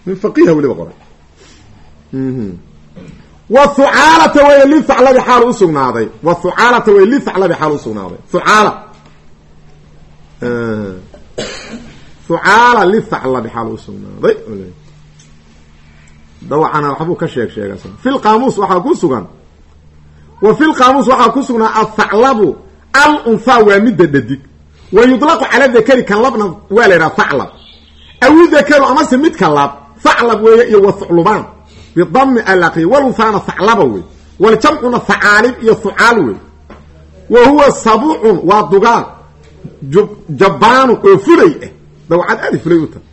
[SPEAKER 1] nin faqiiha weliba qoray. Whucaalata way lithaclabi xaal usugnaaday whucaalata way lithaclabi xaal usugnaaday hucaala hucaala lithaclabi xaal usugnaaday dawcana waxbuu ka sheeg sheega fi lqaamuus waxaa ku sugan. Wa fi lqaamuus waxaa ku sugnaa athaclabu al waa midda dhadig. Wa yudlaqu cala dakari kan labna waa la yidhaha thaclab. Awi dakaru amase midka lab thaclab weeye iyo wathuclubaan bidami alaqi walunhaana thaclaba wey waljamcuna thacaalib iyo thucaal wey wa huwa sabucun waa dugaal. Jabbaanu oo fulay ah dawcad aadi fulay u tahay.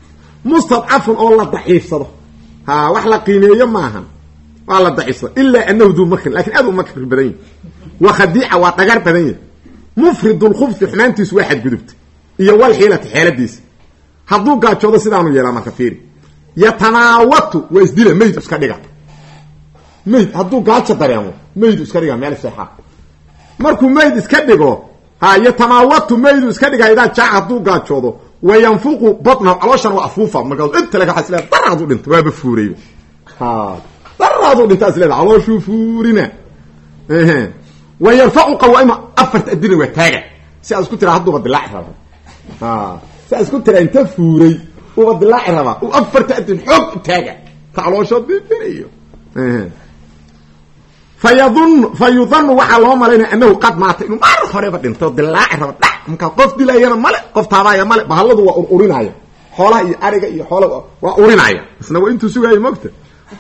[SPEAKER 1] Mustadcafun oo la daciifsado ha wax la qiimeeyo maahan. Waa la daciifsado ilaa anahu duu makrin laakiin aad u makri badan yahi wa khadiica waa dhagar badan yahi mufridu lkhubsi xumaantiisu waa xadgudubta. Iyo walxiilati xeeladiisa. Hadduu gaajoodo sidaanu yeelaa marka fiiri. Yatanaawatu waa isdila mayd iska dhiga. Mayd hadduu gaajo dareemo mayd iska dhiga meel seexaa markuu mayd iska dhigo ha yatanaawatu maydu iska dhiga idaa jaac hadduu gaajoodo wa yanfuqu batnahu calooshana waa afuufa markaas inta laga xasila daraadu dhinta waaba fuurayba daraadu dhinta isleeda calooshuu fuurina wa yarfacu qawaima afarta adina waa taaga si aad isku tiraa hadduuba dilaaci raba si aad isku tiraa inta fuuray uba dilaaci rabaa u afarta adin xoog taaga taclooshood bibinayo fayadun fa yudanu waxaa loo malaynaya anahu qad maata inuu mar horeba dhinto dilaaci raba dha markaa qof dilayana male qof taabaaya male bahalladu waa ururinaya xoolaha iyo ariga iyo xoola waa urinaya isna waa intuu sugaayo mogta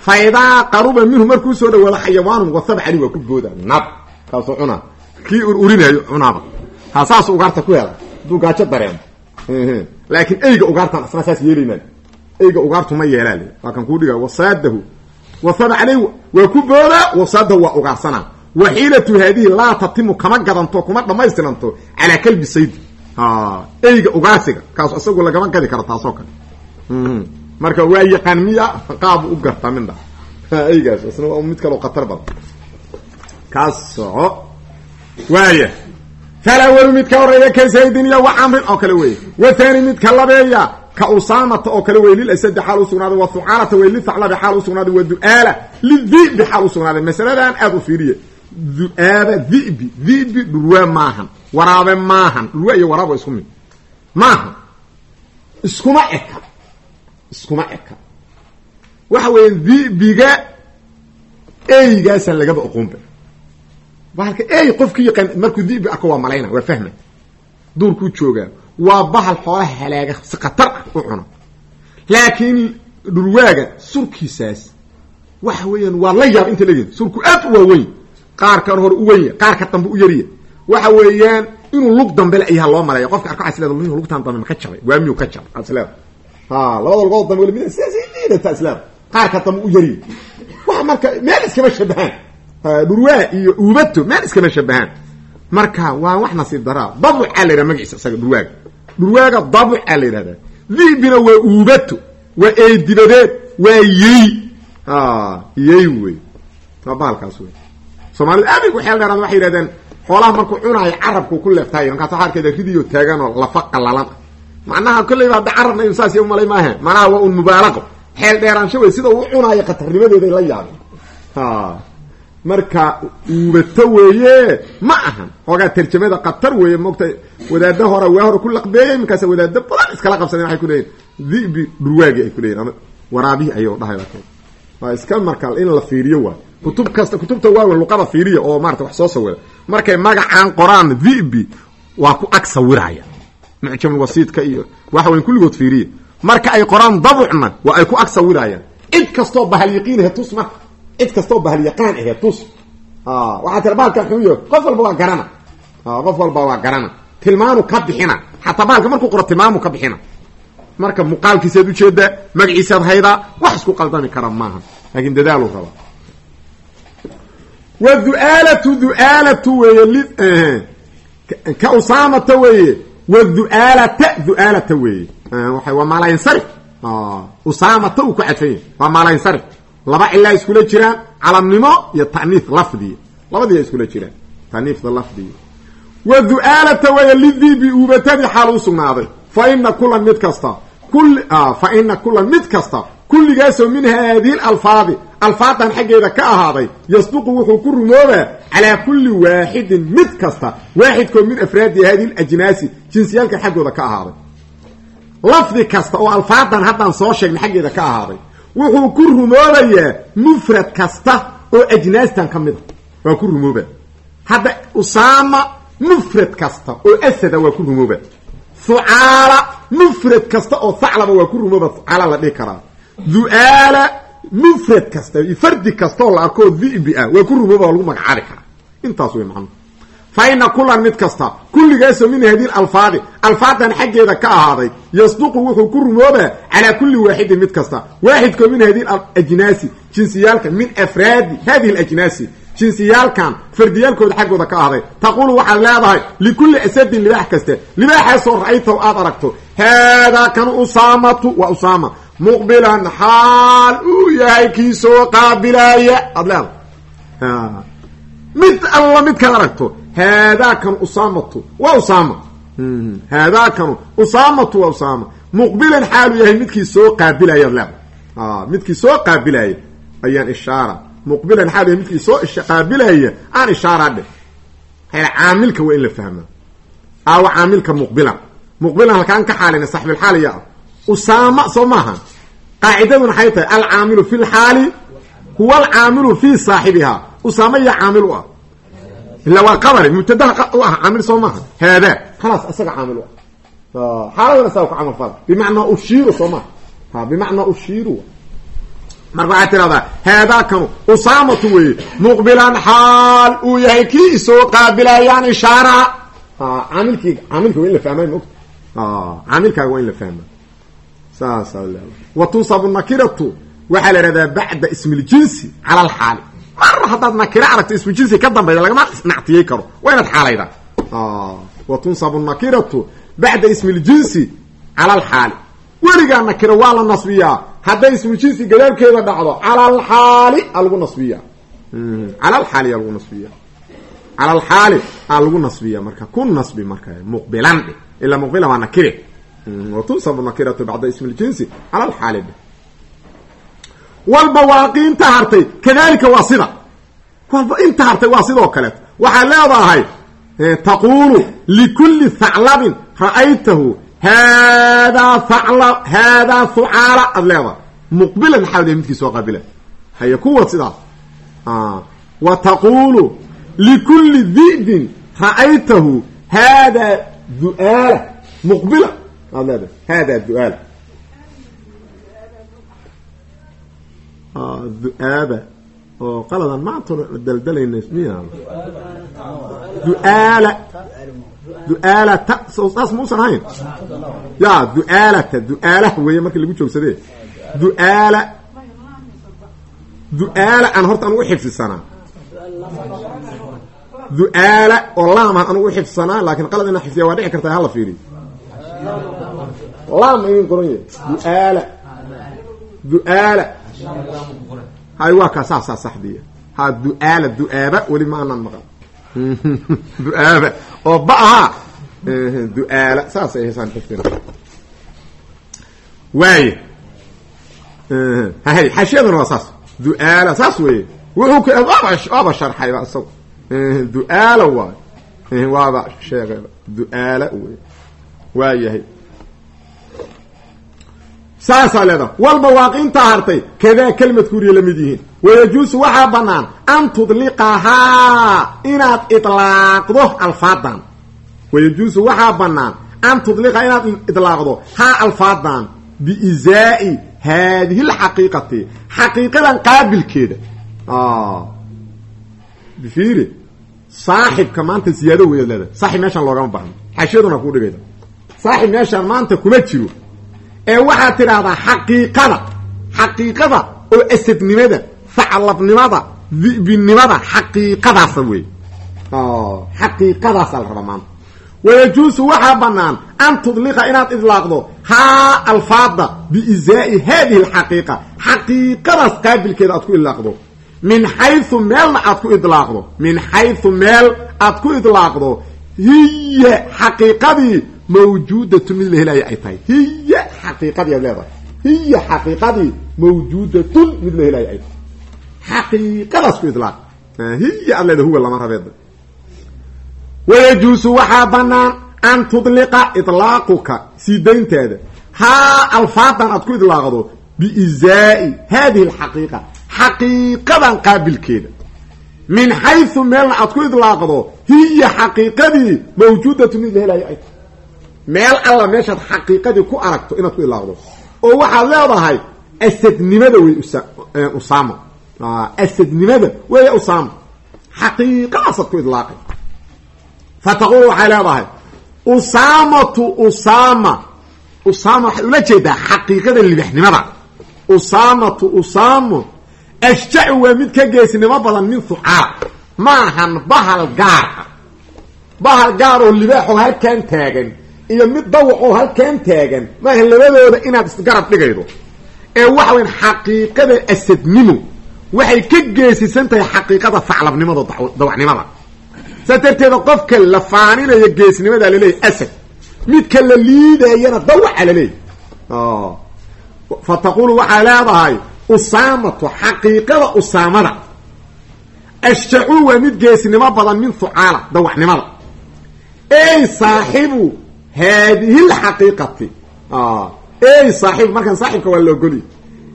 [SPEAKER 1] fa idaa qaruba minhu markuu soo dhawaado xayawaanun wasabcani waa ku booda nab. Kaasuu cunaa. Kii ururinayo cunaaba. Ha saas ugaarta ku hela. Hadduu gaajo dareemo. Laakiin eyga ugaartan asna saas yeelimaan eyga ugaartu ma yeelaa le waa kan kuu dhiga wasaadahu wasaba caleyh waa ku boodaa wasaadahu waa ugaarsanaa waxiilatu haadihi laa tatimu kama gadanto kuma dhamaystiranto calaa kalbi saydi. Eyga ugaarsiga kaas isagu lagama gadi karo taasoo kale. Marka waa yaqaan miya qaabu u gartaa mindha eygaas isna waa mid kaleo khatar badan. Kaas soco waaya falawalu mid ka horreeya ka zaydin iyo wa camrin oo kale ka usaamata oo kale wey lilasadi xaal usugnaaday wa hucaalata wey lithaclabi xaal usugnaaday wa du'aala lidi'bi xaal usugnaaday masaladan aada u fiiriye. Du'aaba di'bi di'bi dhurwaa maahan waraabe maahan. Dhurwaa iyo waraab waa isku mid. Maahan. Iskuma eka iskuma eka waxa weeye di'biga eygaasaan lagaba oqoonba. Bahalka ey qofkii yaqaan markuu dibi arko waa malayna waa fahma. Duurkuu joogaa. Waa bahal xoolaha halaaga si khatar u cuno. Laakiin dhurwaaga surkiisaas waxa weeyaan waa la yaab inta leeyihiin surku aad u waaweyn qaarkan hore u wenya qaarka dambe u yariya. Waxa weeyaan inuu lug dambe le ayaha loo maleeya qofka arko asleeda lugtaan dambe ma ka jabay? Waa miyuu ka jabay? Asleeda ha labada lugood dambe weli sidaasdata asleeda qaarka dambe u yariya. Waxa marka meel iskama shabahaan. Dhurwaa iyo uubato meel iskama shabahaan. Marka waa wax nasiib daraa. Dabucaa la yidhaha magaciisa isaga dhurwaaga dhurwaaga dabucaa la yidhahdaa dibina waa uubato waa eedibadeed waa yey yey wey waa bahalkaas wey soomaalida aad ku xeel dheeraad waxay yidhahdeen xoolaha markuu cunaayo carabku ku leeftahay markaas waxaa arkeeda ridiyo taaganoo lafa qalalan. Macnaha kolleyba hadda carabna inu saas umalay maaha. Macnaha waa un mubaalaqo xeel dheeraansho wey sida uu cunaayo khatarnimadeeday la yaabeen marka uubato weeye ma ahan. Hoogaa tarjamada khatar weeye moogta wadaada hora waa hore ku laqbeeyey markaas wadaado badan iskala qabsadeen waxay ku leeyihiin dibi dhurwaagi ay ku leeyihiin ama waraabihi ayuu dhahay waa iska marka in la fiiriyo waay kutub kasta kutubta waaweyn luqada fiiriya oo maarata wax soo sawira. Markay magacaan qoraan dibi waa ku ag sawiraya. Mucjamul wasiidka iyo waxa weyn kulligood fiiriya marka ay qoraan dabucna waa ay ku ag sawirayaan. Cid kastoo bahal yaqiinahe cid kastoo bahal yaqaan ahe tus waxaa tira bahalkan xuuyo qof walba waa garana. Qof walba waa garana. Tilmaanu ka bixina. Xataa bahalka markuu qoro tilmaamu ka bixina. Marka muuqaalkiisaad u jeedaa magaciisaad haydaa wax isku qaldami kara maaha. Laakin dadaaluu rabaa wa duaalatu duaalatu weeye ka usaamata weeye. Wa duaalata duaalata weeye. Waa maalayinsarif usaamata uu ku cadfanya waa maalayinsarif laba cilaa iskula jiraan calamnimo iyo ta'niis lafdiya labadii iskula jiraan taniifda lafdigi wa du'aalata waya lidibi uubatadii xaal u sugnaaday. Fa ina kulan mid kasta kul fa ina kulan mid kasta kulligaasoo min haadihi alfaadi alfaadan xaggeeda ka ahaaday yasduqu wuxuu ku rumoobaa calaa kulli waaxidin mid kasta. Waaxidkoo min afraadi haadihi alajnaasi jinsiyaalka xaggooda ka ahaaday. Lafdi kasta oo alfaadan haddaan soo sheegnay xaggeeda ka ahaaday wuxuu ku rumoobayaa mufrad kasta oo ajnaastan ka mid a. Waa ku rumooba hadda usaama mufrad kasta oo asada waa ku rumooba hucaala mufrad kasta oo thaclaba waa ku rumooba hucaala la dhihi karaa. Du'aala mufrad kasta fardi kastaoo la arkoo dibi ah waa ku rumooba waa lagu magacaabi karaa. Intaas wey macnuhu fa ina kulan mid kasta kulligaasoo min hadihi alfaadi alfaadan xaggeeda ka ahaaday yasduqu wuxuu ku rumoobaa calaa kulli waaxidin mid kasta waaxidkoo min hadihi ajnaasi jinsiyaalka min afraadi hadihi alajnaasi jinsiyaalkan fardiyaalkooda xaggooda ka ahday taquulu waxaad leedahay likulli asadin libaax kaste libaaxaasoo ra'aytaw aad aragto haadaa kan usaamatu waa usaama muqbilan xaal uu yahay kii soo qaabilaaya aad leedahay mid alla midkaad aragto haadaakanu usaamatu waa usaama haadaakanu usaamatu waa usaama muqbilan xaalu yahay midkii soo qaabilayaad leedahay midkii soo qaabilaya ayaan ishaara muqbilan xaalu yahay midkii soo qaabilaya aan ishaara dheh caamilka waa in la fahmaa aawa caamilka muqbilan muqbilan halkaan ka xaalina saxbilxaaliya ah usaama soo maaha qaacidaduna waxay tahay alcaamilu fi lxaali huwa alcaamilu fii saaxibihaa usaama yaa caamil u ah ila waa qabari mubtadaha u ah caamil soo maaha haadaa khalaas isaga caamil u ah xaaladana saa ku camal fala bimacnaa ushiiru soo maaha ha bimacnaa ushiiru marka waxaad tirahdaa haadaakanu usaamatu weeye muqbilan xaal uu yahay kii isoo qaabilayaan ishaara caamilkii caamilka waa in la fahmay maogta caamilkaaga waa in la fahma saasa wa tunsabu nakiratu waxaa la ihahdaa bacda ismi ljinsi cala alxaali mar haddaad nakiro aragto ismu jinsi ka dambeeya lagama nactiyey karo. Waa inaad xaalaydaa wa tunsabu nakiratu bacda ismi ljinsi cala alxaali. Weligaa nakiro waa la nasbiyaa. Hadday ismu jinsi gadaalkeeda dhacdo cala alxaali aa lagu nasbiya cala alxaali aa lagu nasbiya cala alxaali aa lagu nasbiya marka. Ku nasbi marka muqbilan dhe ilaa muqbilan waa nakire. Wa tunsabu nakiratu bacda ismi ljinsi cala alxaali dhe walba waaqiinta hartay. Kadalika waa sida. Walba inta hartay waa sidoo kaleeto waxaad leedahay taquulu likulli thaclabin ra'aytahu haadaa thacla haadaa hucaala aad leedahay. Muqbilan xaal midkii soo qaabila? Haya kuwa sidaas wa taquulu likulli dibin ra'aytahu haadaa du'aala. Muqbila. Aad leedahay. Haadaa du'aala du'aaba oo qaladan maanta daldalayna miya du'aala. Du'aalata saas mausan ahayn? Ya du'aalata du'aalah weeye markii lagu joogsade du'aala. Aan horta anugu du'aala oo laamahan anugu xifdisanaa laakiin qalad ina xifdiya waa dhici kartaa hala fiiriyo. Laam idin qoran yahay du'aala. Du'aala hay waa kaa saasaa saxdiya. Ha du'aala du'aaba weli ma aanan maqan. Du'aaba. Oo ba ahaa du'aala. Saasay haysaan xifdina waaya hay xashiyaduna waa saas. Du'aala saas weeye. Wuxuu k waaba sharxayba isago du'aala waayo waaba sheegayba du'aala wey waayahay saasaa leedaha walba waaqiintaa hartay kadaa kelmadkuuriya la mid yihiin. Wayajuusu waxaa bannaan an tudliqahaa inaad idlaaqdo alfaadan wayajuusu waxaa bannaan an tudliqa inaad idlaaqdo haa alfaadan biizaa'i haadihi lxaqiiqati xaqiiqadan qaabilkeeda. Fiiri saaxibka maanta siyaado weyaad leedahay. Saaxib meeshaan loogama baahno xashiyaduna kuu dhigaysa. Saaxib meeshaan maanta kuma jiro ee waxaad tidhaahdaa xaqiiqada xaqiiqada oo asadnimada faclabnimada dibinimada xaqiiqadaasa wey xaqiiqadaasa la rabaa maanta. Wayajuusu waxaa bannaan an tudliqa inaad idlaaqdo haa alfaada biizaa'i haadihi alxaqiiqa xaqiiqadaas qaabilkeeda aad ku idlaaqdo. Min xaysu meelna aad ku idlaaqdo min xaysu meel aad ku idlaaqdo hiya xaqiiqadii mawjuudatu mid la helaya ay tahay. Hiya xaqiiqadii aad leedahay. Hiya xaqiiqadii mawjuudatun mid la helaya ay tahay. Xaqiiqadaas ku idlaaq. Hiya aad leedahay huwa lama rabeeda wayajuusu waxaa banaan an tudliqa idlaaquka sii daynteeda. Haa alfaadan aad ku idlaaqdo biizaai hadihi xaqiiqadan qaabilkeeda min xaysu meelna aad ku idlaaqdo hiya xaqiiqadii mawjuudatu mid la helaayo ay tahay. Meel alla meeshaad xaqiiqadii ku aragto inaad ku idlaaqdo. Oo waxaad leedahay asadnimada wey usaama. Asadnimada wey usaama. Xaqiiqadaasaad ku idlaaqay fa taqul waxay leedahay usaamatu usaama. Usaama waxaad ula jeedaa xaqiiqada libaxnimada usaamatu usaamo ashjacu waa mid ka geesnimo badan min hucaala maahan bahal gaar. Ah bahal gaar oo libaaxoo halkan taagan iyo mid dawacoo halkan taagan. Maahan labadooda inaad isgarab dhigaydo. Ee waxa weyan xaqiiqada asadnimo. Waxay ka geesisan tahay xaqiiqada faclabnimada dawacnimada. Saas darteeda qofka la faaninayo geesnimadaa laleeyahy asad. Midka la liidayana dawaca laleeyahy fa taqulu waxaa leedahay usaamatu xaqiiqada usaamada. Ashjacu waa mid geesnimo badan min hucaala dawacnimada ey saaxibu haadihi lxaqiiqati. Ey saaxibu markaan saaxibka waa la ogoliy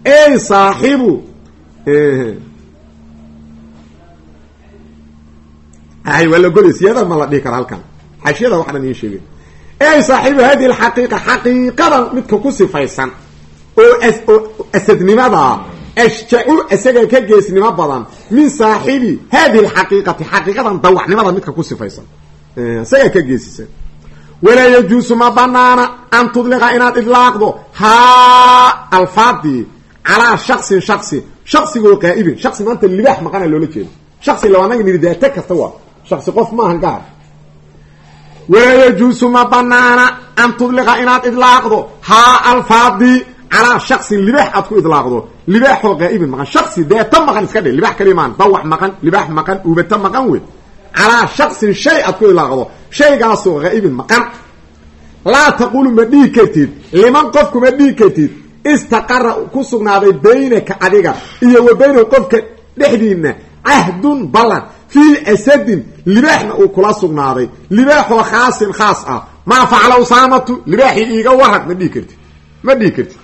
[SPEAKER 1] ey saaxibu hay waa la ogoliy siyada ma la dhihi kara halkan. Xashiyada waxaan iin sheegay. Ey saaxibu hadihi lxaqiiqa xaqiiqadan midka ku sifaysan oo asadnimada ashjacu isaga ka geesnimo badan min saaxibi hadihi alxaqiiqati xaqiiqadan dawacnimada midka ku sifaysan. Isaga ka geesisan walaa yajuusu ma banaana an tudliqa inaad idlaaqdo haa alfaadii calaa shaksin shaksi shaksigoo qaa'ibin shaksi maanta libaax maqana loola jeedo. Shaksi laba anaga niri daata kasta waa shaksi qof maahan gaar. Walaa yajuusu ma banaana an tudliqa inaad idlaaqdo haa alfaadii calaa shaksin libaax aad ku idlaaqdo libaaxoo qaa'ibin maqan. Shaksi deeta maqan iska dhe libax kali maan dawax maqan libaax maqan ubata maqan wey calaa shaksin shay aad ku idlaaqdo shaygaasoo qaa'ibin maqan. Laa taqulu ma dhihi kartid liman qofku ma dhihi kartid istaqara ku sugnaaday baynaka adiga iyo wa baynahu qofka dhexdiina cahdun ballan fii asadin libaaxna uu kula sugnaaday. Libaaxoo khaasin khaas ah. Maa facala usaamatu libaaxii iiga warag ma dhihi kartid ma dhihi kartid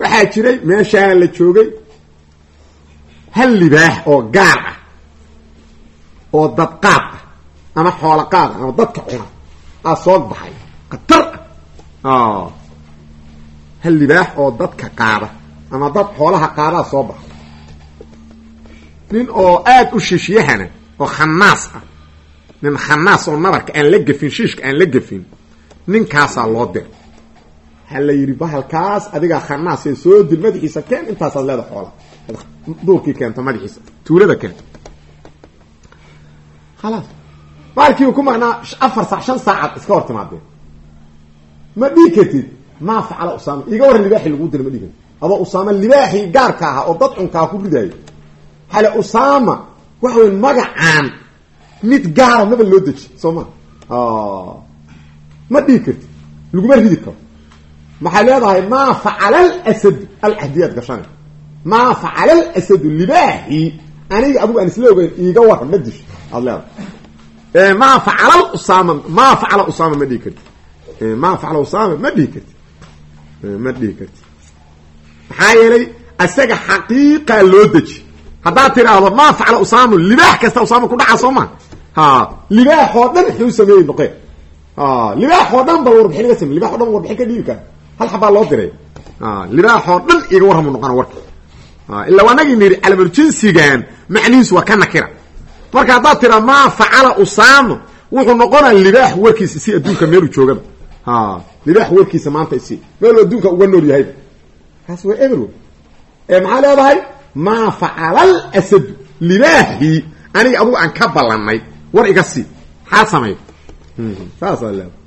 [SPEAKER 1] waxaa jiray meeshaa la joogay hal libaax oo gaar ah oo dadqaad ah ama xoolo qaad ah ama dadka cuna aa soo baxay. Khatar ah. Hal libaax oo dadka qaada ama dad xoolaha qaadaa soo baxay. Nin oo aada u shishiyahana oo khanaas ah. Nin khanaas oo nabarka aan la gefin shiishka aan la gefin ninkaasaa loo dir ha la yidhi bahalkaas adigaa khanaasee soo dil madaxiisa keen intaasaad leeda xoola duurkii keento madaxiisa. Tuulada keento. Khalaas. Maalkiiba ku maqnaa afar saac shan saacad iska hor timaadeen. Ma dhihi kartid. Maa facala usaama. Iiga warran libaaxii lagu dila ma dhihi kartid. Adoo usaama libaaxii gaarka ahaa oo dad cunkaa ku ridaayo hale usaama waxa wey magacaan. Mid gaara maba loo deji. Soo ma? Ma dhihi kartid. Laguma ridi karo maxay leedahay? Maa facala alasadu alcahdiyaad gashana maa facala alasadu libaaxii aniga adigu aan isla ogeyn iiga waran ma disho aad. Leedahay maa facala usaama maa facala usaama ma dhihi karti maa facala usaama ma dhihi karti ma dhihi karti maxaa yeelay isaga xaqiiqaa loo deji. Haddaad tidhaahdo maa facala usaama libaax kasta usaama ku dhaca soo ma. Ha libaaxoo dhan xuu sameeyey noqe libaaxoo dhan ba warbixin iga samey libax o dhan warbixin ka dhiibi kara hal xabaa loo diray. Libaaxoo dhan iga warramu noqona warka ilaa wanagii nidhi calamuljinsigan macnihiisu waa ka nakira. Marka haddaad tiraa maa facala usaama wuxuu noqonaa libaax warkiisa si adduunka meeluu joogaba. Libaax warkiisa maanta isi meeluu adduunka uga nool yahayba kaas waa eber ee maxaa leedahay? Maa facala alasadu libaaxii aniga adugu aan ka ballanay war iga sii. Maxaa samay saasaa leedahay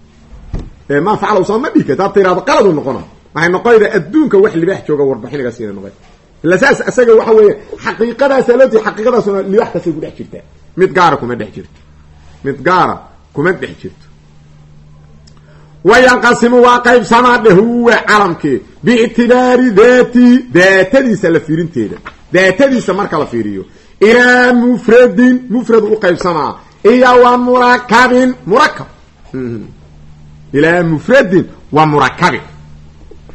[SPEAKER 1] maa facala usaama ma dhihi karta hadaad tirahdo qaladu noqona waxay noqonaydaa adduunka wax libaax jooga warbixin iga siina noqon ila saas isaga waxa weeye xaqiiqadaasa loti xaqiiqadaasuna libax kastay ku dhex jirtaa mid gaara kuma dhex jirto. Mid gaara kuma dhex jirto. Wayanqasimu waa qaybsamaa dhe huwa calamkii biictibaari daatihi daatadiisa la fiirinteeda. Daatadiisa marka la fiiriyo ilaa mufradin mufrad u qaybsamaa iyo wa murakabin murakab ilaa mufradin wa murakabin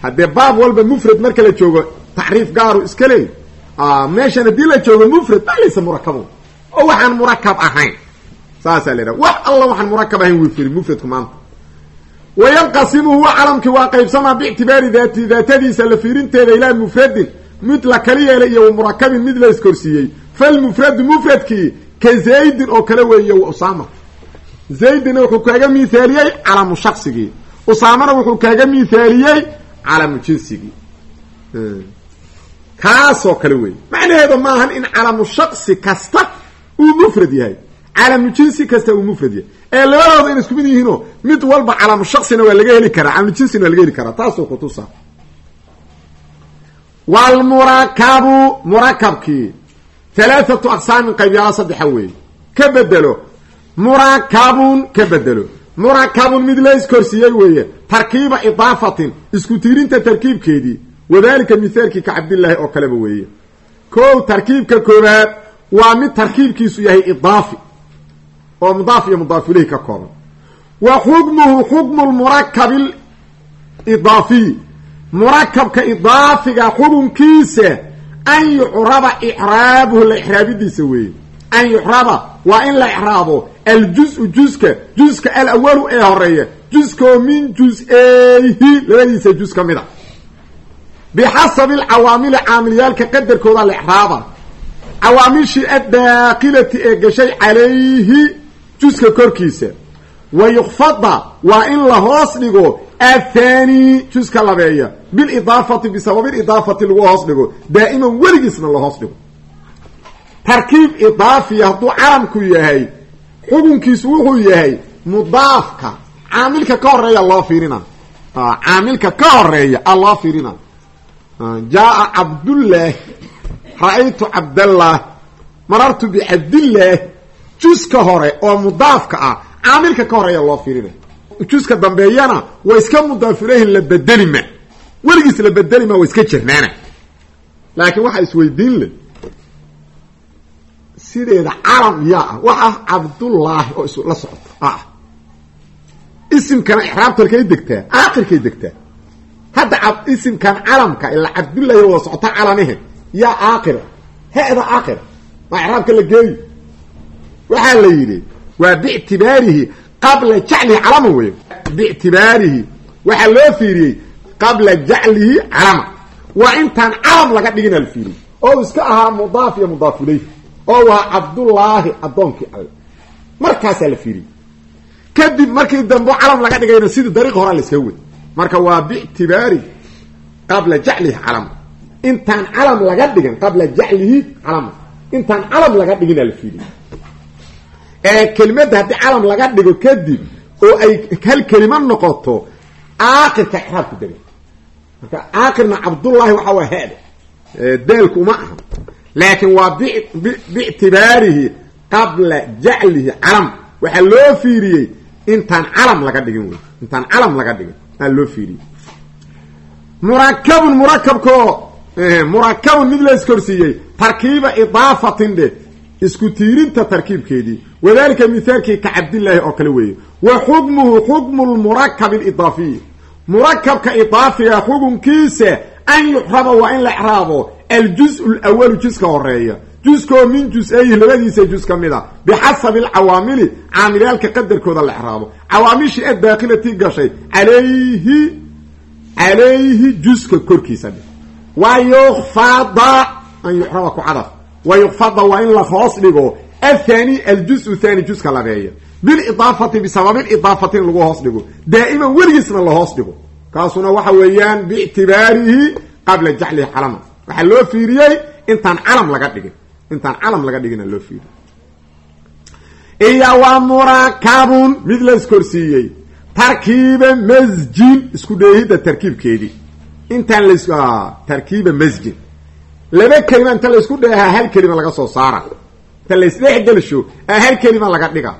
[SPEAKER 1] haddee baab walba mufrad marka la joogo taxriif gaaru iska leey meeshan haddii la joogo mufrad ma laysa murakabo oo waxaan murakab ahayn saasaa la idhaha wax alla waxaan murakab ahayn wi firi mufradku maanta wayanqasimu huwa calamkii waa qaybsamaa biictibaari daati daatadiisa la fiirinteeda ilaa mufradin mid la kali yeelay iyo murakabin mid la iskorsiiyey falmufradu mufradkii ka zaydin oo kale weeye wa usaama zaydina wuxuu kaaga miithaaliyey calamu shaksigii usaamana wuxuu kaaga miithaaliyey calamu jinsigii kaasoo kale weeye macnaheedu maahan in calamu shaksi kasta uu mufrad yahay. Calamu jinsi kasta uu mufrad yahay. Ee labadooda in isku mid yihiinoo mid walba calamu shaksina waa laga heli karaa calamu jinsina waa laga heli karaa. Taasoo kutusa wlmurakabu murakabkii. Halaathatu aqsaamin qaybyaala saddexa weeye ka bedelo murakabun ka bedelo. Murakabun mid la iskorsiiyey weeye. Tarkiiba idaafatin isku tiirinta tarkiibkeedii. Wadalika mithaalkii ka cabdillaahi oo kaleba weeye. Kow tarkiibka koobaad waa mid tarkiibkiisu yahay idaafi oo mudaaf iyo mudaaf ilayhi ka kooban. Wa xukmuhu xukmu lmurakabi idaafiy murakabka idaafiga xukunkiisa an yucraba icraabuhu la icraabidiisa weeye. An yucraba waa in la icraabo aljuzu juska juska alawalu ee horreeya juskoo min jus-eyhi labadiisa jus ka mid a bixasabi alcawaamili caamilyaalka qadarkooda la icraaba cawaamishii addaakilati ee gashay calayhi juska korkiisa wa yukfada waa in la hoos dhigo athani juska labeeya bilidaafati bisababiidaafati lagu hoos dhigo daa'iman weligiisna la hoos dhigo tarkiib idaafiya hadduu calamku yahay xukunkiisu wuxuu yahay mudaafka. Caamilka ka horreeya loo fiirina. Caamilka ka horreeya a loo fiirina. Jaaa cabdullaah ra'aytu cabdallah. Marartu bicabdillaah juska hore oo mudaafka ah caamilka ka horreeya loo fiirina. Juska dambeeyana waa iska mudaaf ilayhi la bedelima. Weligiis la bedelima waa iska jirnaana. Laakiin waxaa isweydiin le sideeda calam yaa ah waxa cabdullaahi oo isla socoto ah. Isimkana ixraabta halkay degtaa aakhirkay degtaa. Hadda isimkan calamka ilaa cabdullaahi wada socota calamahe yaa aakhira he-da aakhira maa ixraabka la geeyi. Waxaa la yidhi waa biictibaarihi qabla jaclihi calama wey biictibaarihi waxaa loo fiiriyey qabla jaclihi calama. Waa intaan calam laga dhigina la fiiriyey. Oo iska ahaa mudaaf iyo mudaaf ilayh oo waa cabdullaahi addoonkii alle markaasaa la fiiriyey kadib markii dambe calam laga dhigayna sidii dariiq horaa la iskaga wed marka waa biictibaari qabla jaclihi calama intaan calam laga dhigin qabla jaclihi calama intaan calam laga dhigina la fiiriyey ee kelimadda haddii calam laga dhigo kadib oo ay hal kelima noqoto aakirka ixraabku dega marka aakirna cabdullaahi waxaa waa hada daalku uma aha laakiin waa biictibaarihi qabla jaclihi calam. Waxaa loo fiiriyey intaan calam laga dhigin wey intaan calam laga dhigin. Aa loo fiiriyey. Murakabun murakabko murakabun mid la iskorsiiyey. Tarkiiba idaafatin dhe isku tiirinta tarkiibkeedii. Wadalika mithaalkii ka cabdillaahi oo kale weeye. Wa xukmuhu xukmu lmurakab alidaafiy murakabka idaafiga xukunkiisa an yuxraba waa in la icraabo aljuz lwalu juska horreeya juskoo min jus-ayhi labadiisa jus ka mid a. Bixasabi alcawaamili caamilyaalka qadarkooda la icraabo cawaamishii addaakilati gashay calayhi calayhi juska korkiisa dhe wa yukfada an yuxraba ku cadaf. Wa yukfada waa in la hoos dhigo. Athani aljus thani juska labeeya. Bilidaafati bisababiidaafati in lagu hoos dhigo. Daa'iman weligiisna la hoos dhigo. Kaasuna waxa weeyaan biictibaarihi qabla jaclihi calama waxaa loo fiiriyey intaan calam laga dhigin. Intaan calam laga dhigina loo fiiriyey iyo wa murakabun mid la iskorsiiyey. Tarkiiba masjin isku dheehidda tarkiibkeedii. Intaan las tarkiiba masjin laba kelima inta laysku dheehaa hal kelima laga soo saara. Inta laysdhexgelsho aa hal kelima laga dhiga.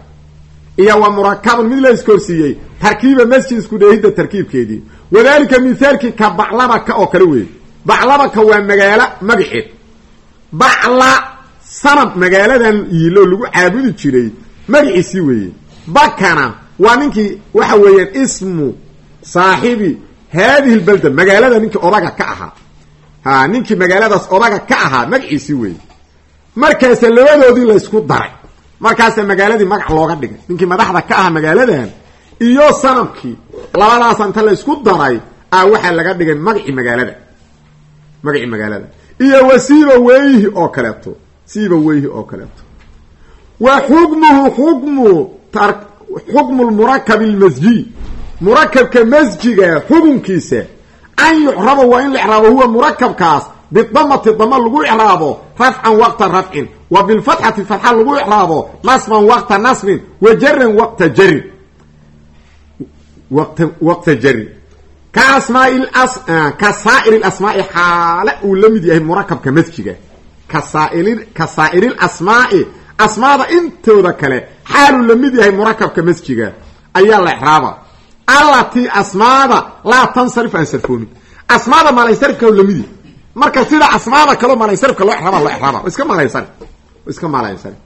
[SPEAKER 1] Iyo wa murakabun mid la iskorsiiyey. Tarkiiba masjid isku dheehidda tarkiibkeedii. Wadalika mithaalkii ka baclabaka oo kale weeye baclabaka waa magaalo magaceed bacla sanab magaaladan yiilo lagu caabudi jiray magaciisii weeye. Bakana waa ninkii waxa weeyaan ismu saaxibi haadihi lbalda magaalada ninkii odaga ka ahaa. Ha ninkii magaaladaas odaga ka ahaa magaciisii weeye. Markaasa labadoodii laysku daray. Markaasa magaaladii magac looga dhigay. Ninkii madaxda ka ahaa magaaladan iyo sanabkii labadaas inta laysku daray a waxaa laga dhigay magacii magaalada magacii magaalada. Iyo wa siiba weyhi oo kaleeto. Siiba weyhi oo kaleeto. Wa xukmuhu xukmu xukmu lmurakab lmasjiy murakabka masjiga xukunkiisa an yucraba waa in la icraabo huwa murakabkaas bidamati dama lagu icraabo rafcan waqta rafcin. Wa bilfatxati fatxa lagu icraabo nasban waqta nasbin wa jaran waqta jarin waqta jarin ka ka saa'ir asmaai xaale uu la mid yahay murakabka kasaail ka saa'iri asmaai asmaada intooda kale xaaluu la mid yahay murakabka masjiga. Ayaa la icraaba allatii asmaada laa tansarif aan sarfoonin. Asmaada malaysarifka la mid yahay. Marka sida asmaada kaleo malaysarifka loo iraaba loo iraaba iska malaysari iska malaysari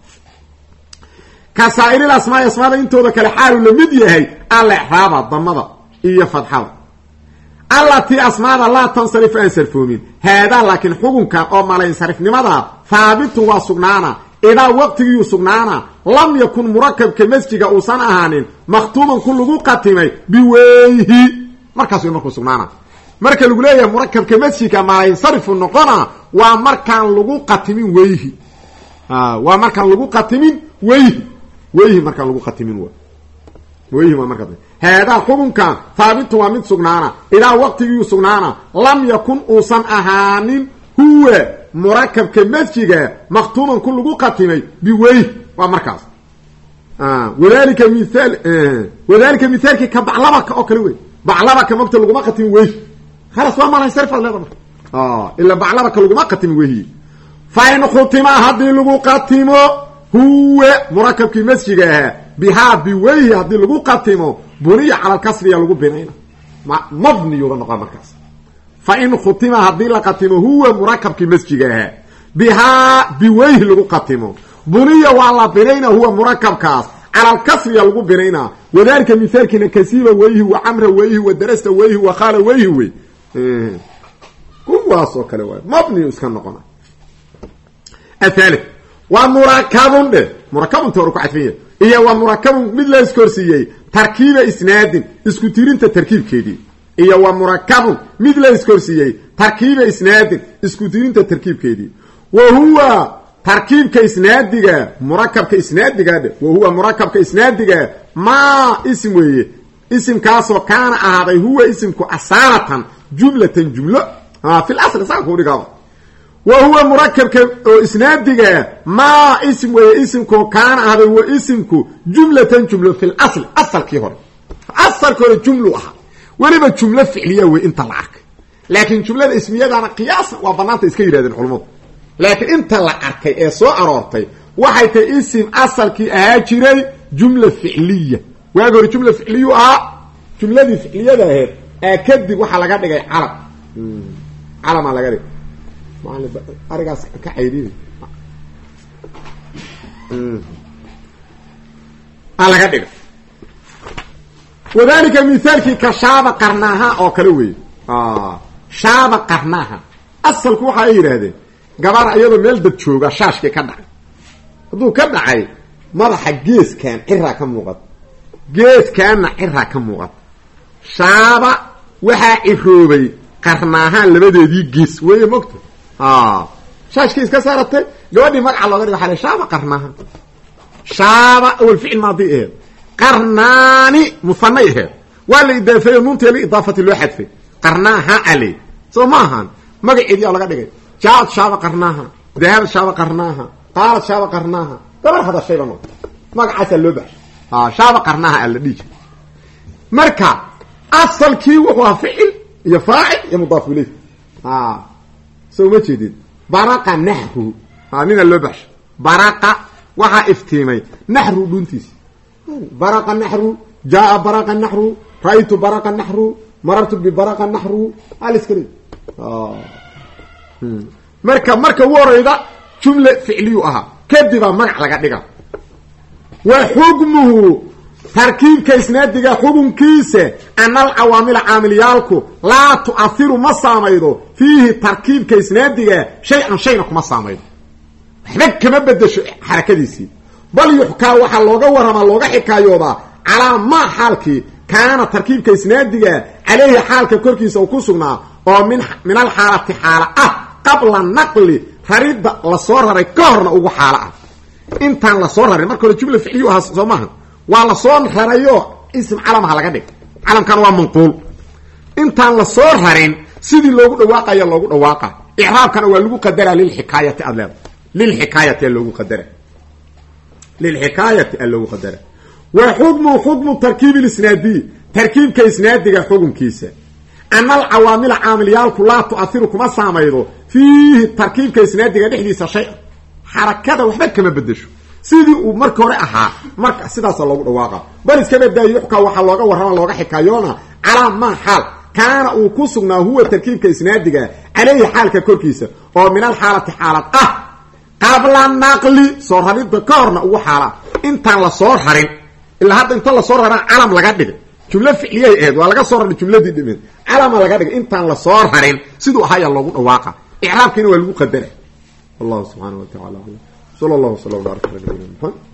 [SPEAKER 1] ka saa'iril asmaai asmaada intooda kale xaaluu la mid yahay alla icraaba damada iyo fadxada allatii asmaada laa tansarif aan sarfoomin haadaa laakiin xukunkan oo malaysarifnimada haabitun waa sugnaana. Idaa waqtigiiyuu sugnaana lam yakun murakabka masjiga uusan ahaanin makhtuuban ku lagu qatimay biweyhi. Markaas markuu sugnaana. Marka lagu leeyahay murakabka masjidka malaysarifu noqona waa markaan lagu qatimin weyhi. Waa markaan lagu qatimin weyhi. Weyhi markaan lagu qatimin weyhi waa markaa haadaa xukunkan haabitun waa mid sugnaana. Idaa waqtigiiyuu sugnaana lam yakun uusan ahaanin huwa murakabka masjiga maktuuban ku lagu qatimay biweyh. Waa markaas. Wadalika miaal wadalika mithaalkii ka baclabaka oo kale wey baclabaka mogta laguma qatimin weyh. Khalas waa malaysarfaad leeda marka ila baclabaka laguma qatimin weyhi. Fa in khutima haddii lagu qatimo huwa murakabkii masjiga ahaa bihaa biweyhi lagu qatimo buniya cala lkasriya lagu binayna mabniyuba noqon markaas. Fa in khutima haddii la qatimo huwa murakabkii masjiga ahaa. Bihaa biweyhi lagu qatimo. Buniya waa la binayna huwa murakabkaas cala lkasriya lagu binayna wadalika mithaalkiina kasiiba weyhi wa camra weyhi wa darasta weyhi wa khaala weyhi wey. Kuwaas oo kale waay mabniyu iska noqona athali waa murakabun dhe murakabunta iyo waa murakabun mid la iskorsiiyey tarkiiba isnaadin isku tirinta tarkiibkeedii. Iyo wa murakabun mid la iskorsiiyey tarkiiba isnaadin isku tirinta tarkiibkeedii. Wa huwa tarkiibka isnaadiga murakabka isnaadiga dhe wa huwa murakabka isnaadiga maa isim weeye. Isimkaasoo kaana ahaaday huwa isimku asaalatan jumlatan jumlo. Fi lasli saa kuu wa huwa murakabka oo isnaadiga maa isim weeye isimkoo kaana ahaaday huwa isimku jumlatan jumlo fi lasli asalkii hore. Asalkii hore jumlu ahaa weliba jumlo ficliya wey inta la arkay. Laakiin jumlada ismiyadana qiyaasan waa banaanta iska yidhahdeen culamadu laakiin inta la arkay ee soo aroortay waxay tahay isim asalkii ahaa jiray jumla ficliya. Waagi hore jumla ficliyu ahaa jumladii ficliyada aheed ee kadib waxaa laga dhigay calam. Calamaa laga dhigay arigaas ka caydi a laga dhigay wadalika mithaalkii ka shaaba qarnaaha oo kale weeye shaaba qarnaaha. Asalku waxa ay yidhaahdeen gabar iyadoo meel dad jooga shaashkii ka dhacay. Hadduu ka dhacay madaxa geeskan ciraa ka muuqata geeskaanna ciraa ka muuqata shaaba waxaa ciroobay qarnaahaan labadeedii gees weeye mogta shaashkii iska saaratay gabadhii magaca looga dhigo waxa shaaba qarnaahan shaaba awel ficil maadi aheed qarnaani muhanay aheed waa la idaafeeyo nuunta liidaafati loo xadfay. Qarnaaha ale soo ma ahaan magaceedii oo laga dhigay. Jaaad shaaba qarnaaha dahabad shaaba qarnaaha qaalad shaaba qarnaaha. Gabar hadashayba no magacaasaa loo baxshay shaaba qarnaaha ala dhiji marka asalkii wuxuu ahaa ficil iyo faacil iyo mudaaf so uma jeedid baraqa naxru nina loo baxsho. Baraqa waxaa iftiimay. Naxru dhuntiisi baraqa naxru jaaa baraqa naxru ra-ytu baraqa naxru marartu bibaraqa naxru aliskari marka marka ugu horeyda jumle ficliyu ahaa. Kadibaa magac laga dhiga wa xukmuhu tarkiibka isnaadiga xukunkiisa ana alcawaamila caamilyaalku laa tu'ahiru ma saamaydo fiihi tarkiibka isnaadiga shay-an shayna kuma saamaydo. Waxba kama bedesho xarakadiisii. Bal yuxkaa waxaa looga waramaa looga xikaayoodaa calaa maa xaalkii kaana tarkiibka isnaadiga caleyhi xaalka korkiisa uu ku sugnaa oo min min alxaalati xaala ah qabla naqli raridda la soo raray ka horna ugu xaalo ah. Intaan la soo rarin marka hore jumla ficliyu ahaa soo maaha waa la soo rarayo. Ism calamaha laga dhig. Calamkana waa manquul. Intaan la soo rarin sidii loogu dhawaaqaya loogu dhawaaqa. Icraabkana waa lagu qadara lilxikaayati aad leeda lilxikaayati loogu qadara. Lilxikaayati a loogu qadara. Wa xukmu xukmu tarkiibi lisnaadiy tarkiibka isnaadiga xukunkiisa ana alcawaamila caamilyaalku laa tu'ahiru kuma saamaydo. Fiihi tarkiibka isnaadiga dhexdiisa shay. Xarakada waxba kama bedesho sidii uu marka hore ahaa marka sidaasa loogu dhawaaqa. Bal iska badaayo yuxkaa waxaa looga warrama looga xikaayoona calaa maa xaal. Kaana uu ku sugnaa huwa tarkiibka isnaadiga caleyhi xaalka korkiisa oo min alxaalati xaalad ah. Qabla naqli soo raridda ka horna ugu xaala. Intaan la soo rarin ilaa hadda inta la soo raraa calam laga dhigay jumlo ficliyay aheed waa laga soo raray jumladii dhimeed calama laga dhigay intaan la soo rarin siduu ahaaya loogu dhawaaqa. Icraabkiina waa lagu qadara wallahu subxaana wa tacala alam sala allahu wasala baaraka ala nabiyina maxamed